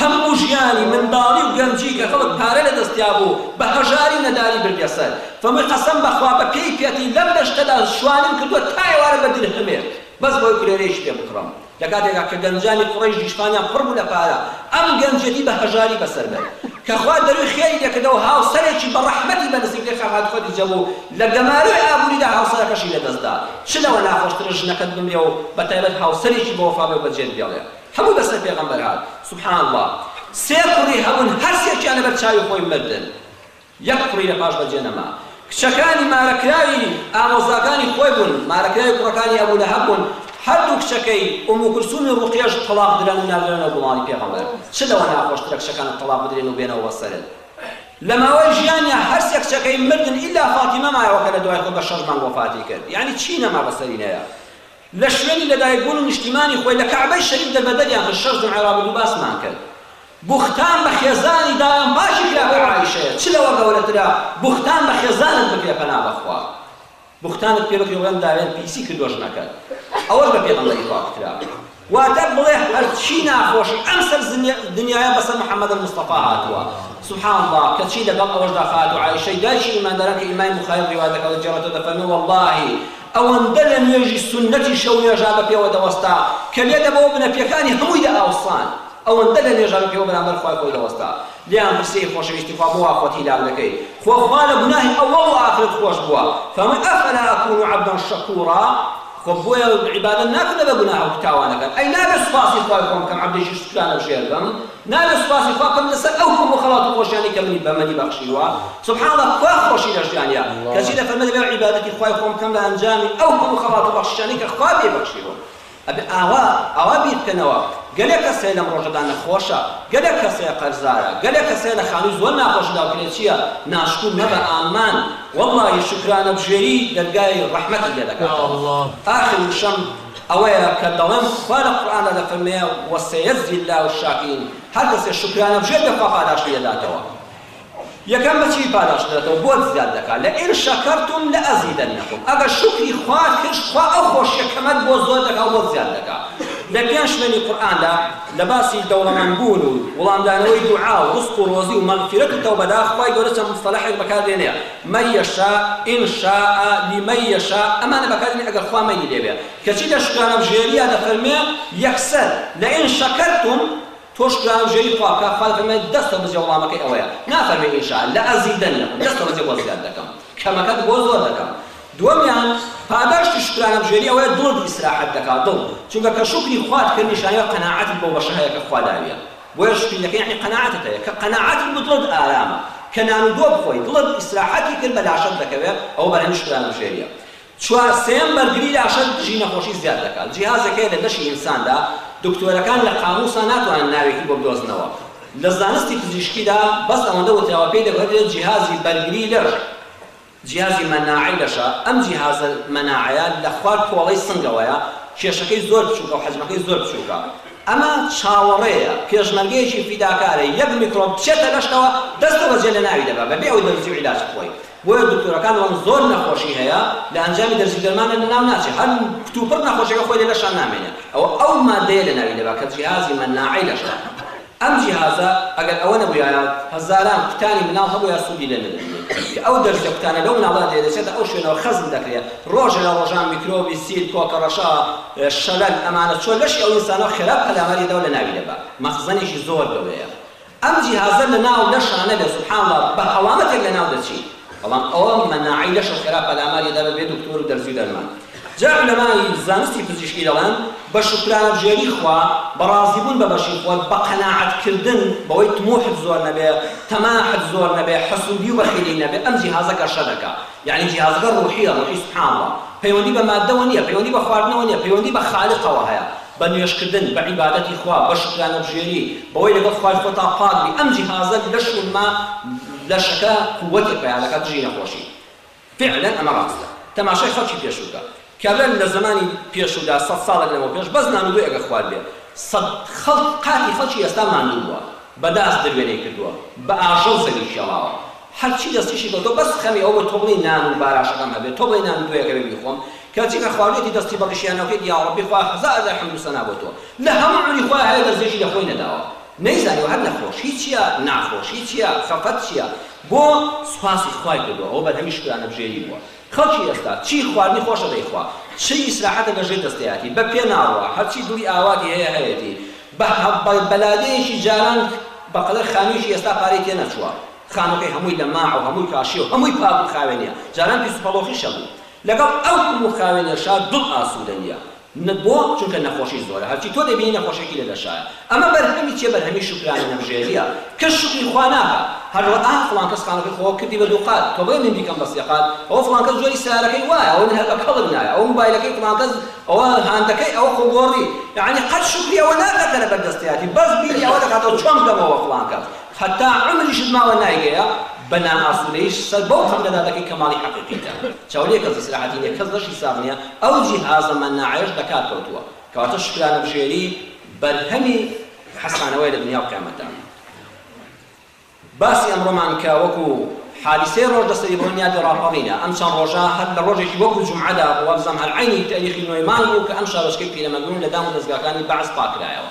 هەموو ژیانی منداڵی و گەنجی کە خەڵک پارە لە دەستیا بوو بە هەژاری و نەداری بردیە سەر فەمووی قەسەم بەخوا بە پێی پێتی لەم دەشتەدا شوانم کردووە تا ئێوارە بە درهەمێک بەس بۆی کولێرەیەکی پێ بکڕم لە کاتێکا کە گەنجانی قوڕەیش گیشتانیان پڕ بوو لە پارە، ئەم گەنجێتی بە هەژاری بەسەر بەرد، کە خوا دەرووی خێری لێ کردەوە و هاوسەرێکی بە ڕەحمەتی بە نزیک لێ خەفەت خەدیجە بوو، لە گەمارۆی ئابووریدا هاوسەرەکەشی لە دەست دا. چ لەوە ناخۆشترە ژنەکەت بمرێ و بە تایبەت هاوسەرێکی بە وەفا بێ و بە جێت بێڵێ؟ هەمووی بە سەر پێغەمبەر هات. سبحان اللە! سێ کوڕی هەبوون هەر سێکیان لە بەر چاوی خۆی مردن. یەک کوڕی لە پاش بەجێ نەما. کچەکانی مارەکراوی ئامۆزاکانی خۆی بوون، مارەکراوی کوڕەکانی ئەبو لەهەب بوون، هەردوو کچەکەی، ئومو کلسوم و ڕوقیەش، تەڵاق دران و ناردرانەوە بۆ ماڵی پێغەمبەر، چ لەوە ناخۆشترە کچەکانت تەڵاق بدرێن و بێنەوە بە سەرت؟ لە ماوەی ژیانیا هەر سێ کچەکەی مردن ئیلا فاتیمە مایەوە کە لە دوای خۆی بە شەش مانگ وەفاتی کرد، یانی چی نەما بەسەری نەیا؟ لە شوێنی لەدایکبوون و نیشتیمانی خۆی لە کەعبەی شەریف دەربەدەریان خست، شەش جومعە رابردوو باسمان کرد بوختان بە خێزانی دایان پاکی کرا بۆ عائیشەیە چ لەوە گەورەترە بوختان بە خێزانت بکرێ پەنا بەخوا بوختانت پێ بکرێ بڵێن داوێن پیسی کردووە ژنەکەت ئەوەش بە پێغەمبەری خوا کوترا واتە بڵێ هەرچی ناخۆشی ئەم سەر دنیایە بەسەر محمد المصطفی هاتووە سبحان اللە کەچی لەگەڵ ئەوەشدا خاتوو عائیشەی دایکی ئیمانداران کە ئیمامی بوخاری ڕیوایەت دەکات و دەفەرمێ واللە ئەوەندە لە نوێژی سوننەتی شەو نوێژان بە پێوە دەوەستا کە لێ دەبەوە بنە پێکانی هەمووی دەئاوسان، ئەوەندە لە نوێژان بە پێوە بەرامبەر خوای خۆی دەوەستا. لێیان پرسی ئەی خۆشەویستی خوا بۆ وا خۆت هیلاک دەکەی؟ خۆ خوا لە گوناهی ئەوەڵ و ئاخرت خۆش بووە. فەرمووی، ئەفەلا ئەکوونو عەبدەن شەکوورا؟ خۆ بۆیە عیبادەت ناکردە بە گوناهە و تاوانەکان؟ ئەی نابێ سوپاسی خوای خۆم بکەم عەبدێکی شوکرانە بژێر بم؟ ناوێ سوپاسی خوا بکەم لەسەر ئەو هەموو خەڵات و خۆشیانەی کە منی بەمنی بەخشیوە سبحان اللە خوا خۆشی لە ژیانیا کەچی لە فەرمە دەبێ عیبادەتی خوای خۆم بکەم لە ئەنجامی ئەو هەموو خەڵات و بەخششانەی کە خوا پێی بەخشیوم ئەبێ ئاوا ئاوا بیر بکەنەوە گەلێک کەس هەیە لەم ڕۆژەدا نەخۆشە گەلێک کەس هەیە قەرزارە گەلێک کەس هەیە لە خانووی زۆر ناخۆشیدا و کرێ چییە ناشکور مەبە ئامان وەڵڵاهی شوکرانەبژێری دەرگای ڕەحمەتی لێ دەکاتەوە ئاخر وشەم ئەوەیە کە دەڵێم خوا لە قورئاندا دەفەرمێ، وسیجزی اللە الشاکرین، هەر کەسێ شوکرانە بژێت لە خوا پاداشتی دەداتەوە. یەکەم بە چی پاداشت دەداتەوە؟ بۆت زیاد دەکات، لئن شکرتم لئزیدنکم، ئەگەر شوکری خوا کرد، خوا ئەو خۆشیە کەمەت بۆ زۆر دەکات و بۆت زیاد دەکات. لە پێنج شوێنی قورئاندا لە باسی دەوڵەمەند بوون و وڵامدانەوەی دوعا و ڕزق و ڕۆزی و مەغفیرەت و تەوبەدا خوای گەورە چەند موستەلەحێک بەکار دێنێ، من یشاء، ان شاء، لمن یشاء، ئەمانە بەکاردێنێ ئەگەر خوا مەیلی لێ بێ. کەچی لە شوکرانەوژێرییە دەفەرموێ، یەکسەر، لئن شکرتم، تۆ شوکرانەوژێری خوا بکە، خوا دەفەرموێ، دەست تەبزیە وەڵامەکەی ئەوەیە، نافەرموێ ان شاء، لازیدنکم، دەست تەبزیە بۆت زیاد دەکەم، کەمەکەت بۆت زۆر دەکەم. دووەمیان، پاداشتی شوکرانەوژێری ئەوەیە دڵت ئیستراحەت دەکا، دڵ، چونکە کە شوکری خوات کرد نیشانەی ئەوە قەناعەتت بەو بەشە هەیە کە خوا داویە. بۆیە شپیلەکە یەعنی قەناعەتت هەیە، کە قەناعەتت بوو دڵت ئارامە، کە نان و گۆ بخۆی دڵت ئیسراحەتی کرد بە لاشەت دەکەوێ، ئەوە بەرهەمی شکران و ژێریە. چوار، سێیەم بەرگری لاشە دژی نەخۆشی زیاد دەکات، جیهازێک هەیە لە لەشی ئینساندا دکتۆرەکان لە قاموسا ناتوانن ناوێکی بۆ بدۆزنەوە، لە زانستی پزیشکیدا بەس ئەوەندە وتراوە پێی دەگوترێت جیهازی بەرگری لەش، جیهازی مەناعەی لەشە، ئەم جیهازە مەناعەیە لە خوار کۆڵەی سنگەوەیە، کێشەکەی زۆر بچووکە و حەجمەکەی زۆر بچووکە. ئەمە چاوەڕێیە، پێشمەرگەیەکی فیداکارە یەک میکرۆب بچێتە لەشتەوە دەستە بەجێ لەناوی دەبا بەبێ ئەوەی دەرزی و عیلاج بخۆی، بۆیە دکتۆرەکان دەڵێن زۆر نەخۆشی هەیە لە ئەنجامی دەرزی و دەرمانە لەناو ناچێت، هەر کتوپڕ نەخۆشیەکە خۆی لە لەشا نامێنێت، ئەوە ئەو مادەیە لەناوی دەبا کە جیهازی مەناعەی لەشە. ئەم جیهازە ئەگەر ئەوە نەبوویایە هەزاران کوتانی مناڵ هەبووایە سوودی لێ نەدەبینی کە ئەو دەرزییە کوتانە لەو مناڵە دێ دەچێتە ئەو شوێنەوە خەزن دەکرێ ڕۆژێ لە ڕۆژان میکرۆبی سیل کۆکە ڕەشە شەلەن ئەمانە چووە لەشی ئەو ئینسانەوە خێرا پەلاماری داو لە ناوی دەبا مەخزەنێکی زۆر گەورەیە ئەم جیهازە لە ناو لەشانە لە سوبحان اللە بە هەڵامەتێک لە ناو دەچی بەڵام ئەوە مەناعەی لەشە خێرا پەلاماری دا بەبێ دکتۆر و دەرزی و دەرمان. جا عولەمای زانستی پزیشکی دەڵێن، بە شوکرانەبژێری خوا، بە ڕازی بوون بە بەشی خۆت، بە قەناعەت کردن بەوەی تموحت زۆر نەبێ، تەماحت زۆر نەبێ، حەسودی و بەخیلی نەبێ، ئەم جیهازە گەشە دەکا. یەعنی جیهازەکە ڕوحیە، ڕوحی سبحان اللە پەیوەندی بە ماددەوە نیە، پەیوەندی بە خواردنەوە نیە، پەیوەندی بە خالقەوە هەیە، بە نوێژکردن، بە عیبادەتی خوا، بە شوکرانەبژێری، بەوەی لەگەڵ خوای خۆتا پاک بی، ئەم جیهازە لەش و ما، لەشەکە قوتێک پەیا دەکات دژی نەخۆشی. فعلا ئەمە ڕاستە. تەماشای خەڵکی پێشوو بکە. کەرەل لە زەمانی پێشوودا سەد ساڵێک لەمەو پێش بەس نان و گوێ ئەگەر خواردبێ سەد خەڵک قاتی خەڵکی ئێستا ماندوو بووە بە داس دروێنەی کردووە بە ئاژەڵ زەوی کێڵاوە هەرچی دەستیشی کەوتووە بەس خەمی ئەوە بوو تۆ بڵێی نان و باراشەکەم هەبێ تۆ بڵێی نان و گوێەکە بێ بیخۆم کەچی کە خواردوویەتی دەستی بەڵیشیانەوە کەیت یاڕەبی خوا هەزار هەزار حەمد و سەنا بۆ تۆ لە هەموو عومری خۆیا هەیە دەستدرێژی لە خۆی نەداوە نەیزانی وەعەد نەخۆشی چیە ناخۆشی چیە خەفەت چیە بۆ سوپاسی خوای کردوە ئەوە بەرهەمی شوکرانە بژێوی بوە خەڵکی ئێستا چی خواردنی خۆشە دەیخوا چی ئیسراحەتە لە ژێر دەستەیاتی بە پێ ناڕوا هەرچی دڵی ئاواتی هەیە هەیەتی بە بە لادێیەکی جاران بە قەدەر خانویەکی ئێستا پارەی تێ نەچوە خانوەکەی هەموی لەماع و هەموی کاشیە و هەموی پاک و خاوێنیە جاران پیس و پەڵۆخیشە بوو لەگەڵ ئەو هەموو خاوێنیەشا دڵ ئاسودە نیە نە بۆ چونکە نەخۆشی زۆرە هەرچی تۆ دەیبینی نەخۆشێکی لە لەشایە ئەمە بەرهەمی چیە بەرهەمی شوکرانە نەبژێریە کەس شوکری خوا ناکات هەر دەڵێت ئاه فڵان کەس خانوەکەی خۆ کردی بە دووقات تۆ بڵێ من بیکەم بە سێ قات ئەوە فڵان کەس جۆری سەیارەکەی وایە ئەوە من هەر بە کەڵک نایە ئەوە موبایلەکەی فڵان کەس ئەوە هاندەکەی ئەوە خۆ گۆڕی یەعنی قەت شوکری ئەوە ناکات کە لەبەر دەستیاتی بەس بیری ئەوە دەکاتەوە چۆن بگەمەوە بە فڵان کەس هەتا عومریشت ماوە نایگەیە بە نائاسوودەییش سەر بەو خەمگەدا دەکەی کە ماڵی حەقیقیتە چاولێکەس ئیسراحەتی نیە کەس لەشی ساغ نیە ئەو جیهازە مەناعەیەش لە کار کەوتووە کەواتە شکرانەبژێری بەرهەمی حەسانەوەیە لە دنیا و قیامەتدا باسی ئەمڕۆمان کە وەکو حادیسەی ڕۆژ دەسەری بۆ نیادی ڕاپەڕینە ئەم چەند ڕۆژە هەر لە ڕۆژێکی وەکو جومعەدا وابزانم هەر عەینی تەریخی نۆی مانگ بوو کە ئەم شارۆچکەی پیرەمەگرون لە دام و دەزگاکانی بەعس پاکرایەوە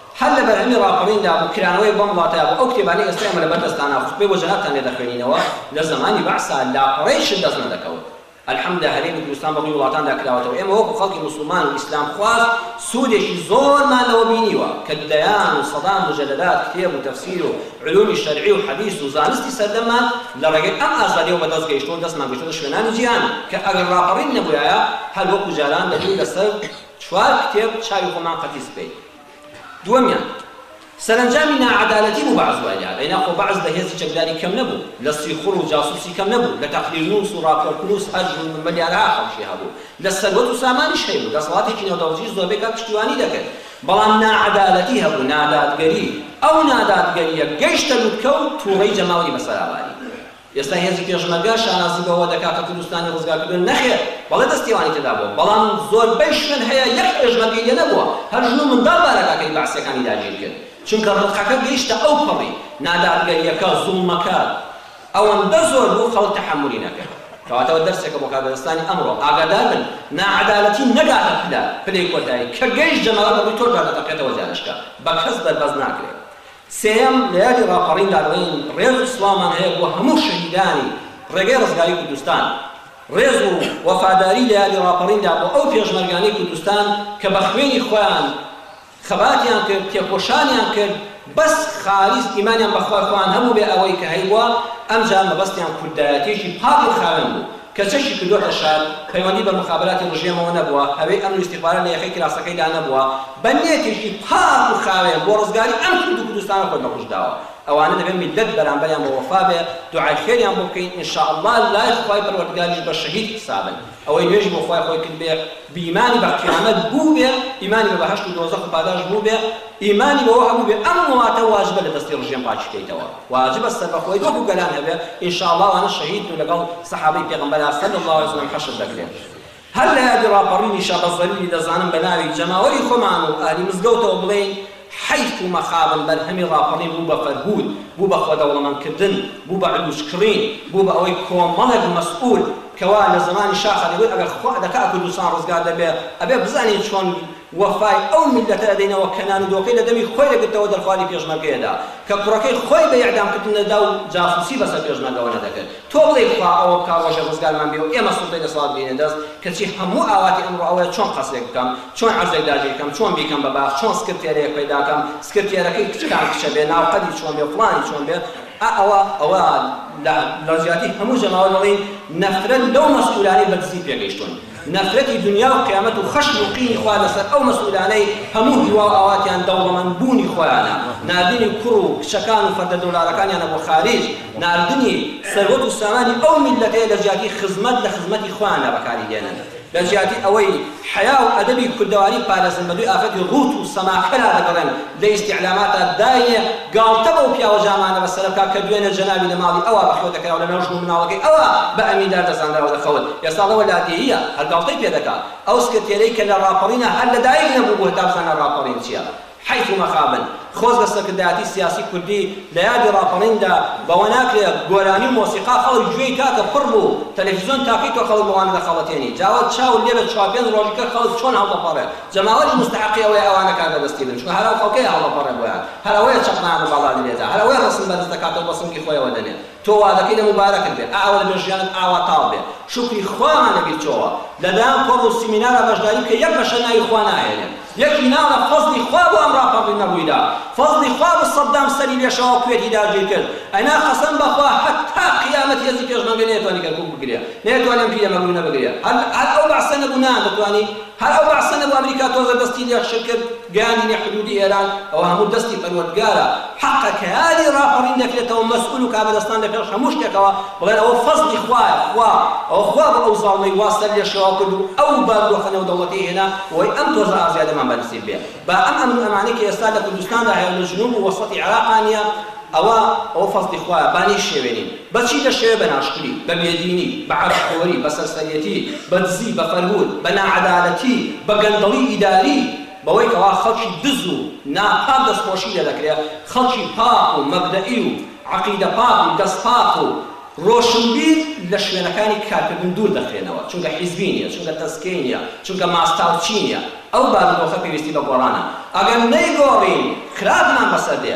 هەر لە بەرهەمی ڕاپەڕیندا بوو، کرانەوەیەک بەم وڵاتەیا بوو، ئەو کتێبانەی ئێستا ئێمە لەبەر دەستانا، خوتبەی بۆ جەنابتان لێ دەخوێنینەوە، لە زەمانی بەعسا لاپەڕەیەک شت دەست نەدەکەوت. الحمدە هەرێمی کوردستان بە ڕووی وڵاتاندا کراوەتەوە، ئێمە وەکوو خەڵکی موسڵمان و ئیسلامخواز سوودێکی زۆرمان لەوە بینیوە کە دەیان و سەدان موجەلەدات کتێب و تەفسیر و علوومی شەرعی و حەدیس و زانستی سەردەممان لە ڕێگەی ئەم ئازادییەوە بە دەست گەیشتووە و دەستمان گەیشتۆتە شوێنانی جیهان کە ئەگەر ڕاپەڕین نەبوویایە هەر وەکوو جاران دەبین لە سەر چوار کتێب چاوی خۆمان قەتیس بکەین. دووەمیان، سەرەنجامی ناعەدالەتی بوو بەعس وای لێهات، ئەینا خۆ بەعس لە هێزی چەکداری کەم نەبوو، لە سیخوڕ و جاسووسی کەم نەبوو، لە تەقریرنووس و ڕاپۆرتنووس هەر ژوور مل ملیارەها خەڵکی هەبوو، لە سەروەت و سامانیش هەیبوو، دەسەڵاتێکی نێودەوڵەتیش زۆربەی کات پشتیوانی دەکرد، بەڵام ناعەدالەتی هەبوو، نادادگەری، ئەو نادادگەرییە گەیشتە لوتکە و تووڕەی جەماوەری بەسەرا باری. ئێستا هێزی پێشمەرگە شانازی بەوە دەکات کە کوردستانی ڕزگار کردووە، نەخێر بەڵێ دەستێوانی تێدا بووە، بەڵام زۆربەی شوێن هەیە یەک پێشمەرگەی لێ نەبووە، هەر ژن و منداڵ بارەگاکەی بەعسییەکانی داگیر کرد، چونکە ڕقەکە گەیشتە ئەو پەڕی، نادادگەرییەکە، زوڵمەکە ئەوەندە زۆر بوو خەڵک تەحەمولی نەکرد، کەواتە ئەوە دەرسێکە بۆ کاربەدەستانی ئەمڕۆ، ئاگادار بن ناعەدالەتی نەگاتە پلە، پلەی کۆتایی، کە گەیشت جەماوەر بەڕووی تۆش دادەتەقێتەوە زیانەشکە بە کەس بەربەست ناکرێت، سێیەم، لە یادی ڕاپەڕیندا دەڵێین، ڕێز و سڵاومان هەیە بۆ هەموو شەهیدانی ڕێگەی ڕزگاریی کوردستان. ڕێز و وەفاداری لە یادی ڕاپەڕیندا بۆ ئەو پێشمەرگانەی کوردستان کە بە خوێنی خۆیان خەباتیان کرد، تێکۆشانیان کرد، بەس خالیس ئیمانیان بە خوای خۆیان هەبوو بێ ئەوەی کە هەیبووە، ئەمجا مەبەستیان کوردایەتییەکی پاک و خاوێن بوو. کە چەکی کردۆتە شار، پەیوەندی بە موخابەراتی ڕژێمەوە نەبووە، هەوێی ئەمن و ئیستیخبارات لە یەخەی کراسەکەی دا نەبووە، بە نیەتێکی پاک و خاوێن بۆ ڕزگاری ئەم کورد و کوردستانە خۆی بە کوشت داوە. ئەوانە دەبێ میللەت بەرامبەریان بە وەفا بێ، دوعای خێریان بۆ بکەین، ان شاءاللە لای خوای پەروەردگاریش بە شەهید حیسابن. ئەوەی نوێژی بۆ خوای خۆی کردبێ، بیمانی بە قیامەت بووبێ، ئیمانی بە بەهەشت و دۆزەخ و پاداشت بووبێ، ئیمانی بەوە هەبووبێ ئەم وڵاتە واجبە لە دەستی ڕژێم پاکی بکەیتەوە، واجبە سەربەخۆیت وەکو گەلان هەبێ، ان شاء اللە ئەوانە شەهیدن و لەگەڵ سەحابەی پێغەمبەر صلی اللە علیە وسلم حەشر دەکرێن. هەر لە یادی ڕاپەڕینی شەڕە زەلیلی دەزانم بەناوی جەماوەری خۆمان و ئەهلی مزگەوتەوە بڵێین، حەیف و مەخابن بەرهەمی ڕاپەڕین بوو بە فەرهود، بوو بە خۆدەوڵەمەند کردن، بوو بە علوج کڕین، بوو بە ئەوەی کۆمەڵێک مەسئول کەوا لە زەمانی شاخا دەگوت ئەگەر خوا دەکا کوردستان ڕزگار دەبێ ئەبێ بزانین چۆن وەفای ئەو میللەتە ئەدەینەوە کە نان و دۆکەی لە دەمی خۆی دەگرتەوە دەرخوالی پێشمەرگەیەدا کە کوڕەکەی خۆی بە ئیعدام کردن دەدا و جاسوسی بەسەر پێشمەرگەوە نەدەکرد. تۆ بڵێی خوا ئەوە بکا ڕۆژێ ڕزگارمان بێ و ئێمە سوڵتەی دەسەڵات بگرینە دەست، کەچی هەموو ئاواتی ئەمڕۆ ئەوەیە چۆن قەسرێک بکەم، چۆن عەرزێک داگیر کەم، چۆن بیکەم بە باخ، چۆن سکرتێرەیەک پەیدا کەم، سکرتێرەکەی کچ کام کچە بێ، ناو قەدی چۆن بێ، فڵانی چۆن بێ، ئا ئەوە. ئەوە لە جیاتی هەموو جەماوەر دەڵێین نەفرەت لەو مەستوورانەی بە دزی پێگەیشتوون. نەفرەتی دونیا و قیامەت و خەشم و قینی خوا لەسەر ئەو مەسئولانەی هەموو هیوا و ئاواتیان دەوڵەمەند بوونی خۆیانە، ناردنی کوڕ و کچەکان و فەردە دۆلارەکانیانە بۆ خاریج، ناردنی سەروەت و سامانی ئەو میللەتەیە لە جیاتی خزمەت لە خزمەتی خۆیاندا بەکاری دێنن، لە جیاتی ئەوەی حەیا و ئەدەبی کوردەواری پارێزن بەدووی ئافرەتی ڕووت و سەماکەرا دەگەڕێن، لە ئیستیعلاماتا داینێ گاڵتە بەو پیاوە ژامانە بە سەرەبکا کە دوێنێ جەنابی لە ماڵی ئەوا بە خێو دەکرا و لە ناو ژن و مناڵەکەی ئەوا بە ئەمیندار دەزانرا و دەخەوت ئێستا ڵەوە لادێییە هەر گاڵتەی پێ دەکا ئەو سکرتێرەی کە لە ڕاپەڕینا هەر لە دایک نەبوو بوو هەتا بزانە ڕاپەڕین چیە حەیف و مەخابن خۆزگە سەرکردایەتی سیاسی کوردی لە یادی ڕاپەڕین دا بەوە ناکرێ گۆرانی و مۆسیقا خەڵک گوێی کاکە پڕ بوو تەلەفیزۆن تا کەی تۆ خەڵک بەوانە دەخەڵەتێنی جاوە چاو لێبێ چوار پێنج ڕۆژی کە خەڵک چۆن هەڵدەپەڕێ جەماوەریش موستەحەقی ئەوەیە ئەوانە کاربەدەستی بن، چونکە هەر ئەو خەڵکەیە هەڵدەپەڕێ بۆیان، هەر ئەوەیە چەقنانە باڵا درێتە، هەر ئەوەیە ڕەسن بەرز دەکاتەوە بە سنگی خۆیەوە دەنێ. تۆ وادەکەی لە موبارەکت بێ، ئا ئەوە لەبێ ژیانت ئاوا تاڵ بێ. شوکری خوامان لەبیر چۆوە. لە دەیان کۆڕ و سیمینارا بەشداری بکە یەک بەشە ناوی خوا ناهێنێ. یەکی ناڵێ فەزڵی خوا بوو ئەم ڕاپەڕینە ڕوویدا. فەزڵی خوا بوو سەدام سەری لێ شاو و کوێتی داگیر کرد. ئەینا قەسەم بەخوا هەتا قیامەت هێزی پێشمەرگە نەیەتوانی کەرکوک بگرێ. نەیەتوانی ئەم پیرە مەگروونە بگرێ. هەر ئەو بەعسە نەبوو نایاندەتوانی. هەر ئەو بەعسە نەبوو ئەمریکا تۆزە دەستی لێ خشک کرد گەیاندینە حدودی ئێران ئەوە هەموو دەستی پەروەردگارە حەقە کە یاری ڕاپەڕین دەکرێتەوە مەسئول و کاربەدەستان لە پێش هەموو شتێکەوە بڵێن ئەوە فەزڵی خوایە خوا ئەوە خوا بوو ئەو زاڵمەی وا سەر لێ شێواو کرد و ئەو باردۆخە نێودەوڵەتیەی هێنا بۆی ئەم تۆزە ئازیادەمان بە نسیب بێ با ئەم ئەمن و ئەمانەی کە ئێستا لە کوردستاندا هەیە و لە جنوب و وەسەتی عێراقا نیە ئەوە ئەوە فەزڵی خوایە با نەیشێوێنین. بە چی دەشێ بە ناشکری، بە بێدینی، بە عەرەبخۆری، بە سەرسەریەتی، بە دزی، بە فەرهود، بە ناعەدالەتی، بە گەندەڵی ئیداری، بەوەی کەوا خەڵکی دز و ناپاک دەستخۆشی لێ دەکرێ، خەڵکی پاک و مەبدەئی و عەقیدە پاک و دەست پاک و ڕۆشنبیر لە شوێنەکانی کارکردن دوور دەخرێنەوە چونکە حیزبی نیە، چونکە تەزکیەی نیە، چونکە ماستاوچی نیە. ئەو بارودۆخە پێویستی بە گۆڕانە. ئەگەر نەیگۆڕین خراپمان بەسەر دێ.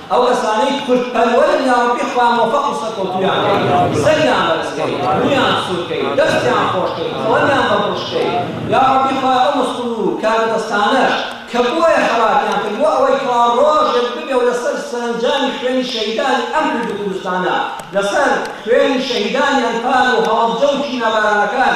ئەو کەسانەی کورد پەروەرن یاڕەبی خوا مۆفەق و سەرکەوتویان کەی سەریان بەرز کەی ڕویان سور کەی دەستیان خۆش کەی قەڵەمیان بە دڵش کەی یاڕەبی خوایە ئەو مسئول و کارە دەستانەش کە بۆیە خەباتیان کرد بۆ ئەوەی کوا ڕۆژێک ببێ و لەسەر سەرەنجامی خوێنی شەهیدانی ئەم کرد و کوردستانە لەسەر خوێنی شەهیدانیان پار و هەڵەبجە و کینە بارانەکان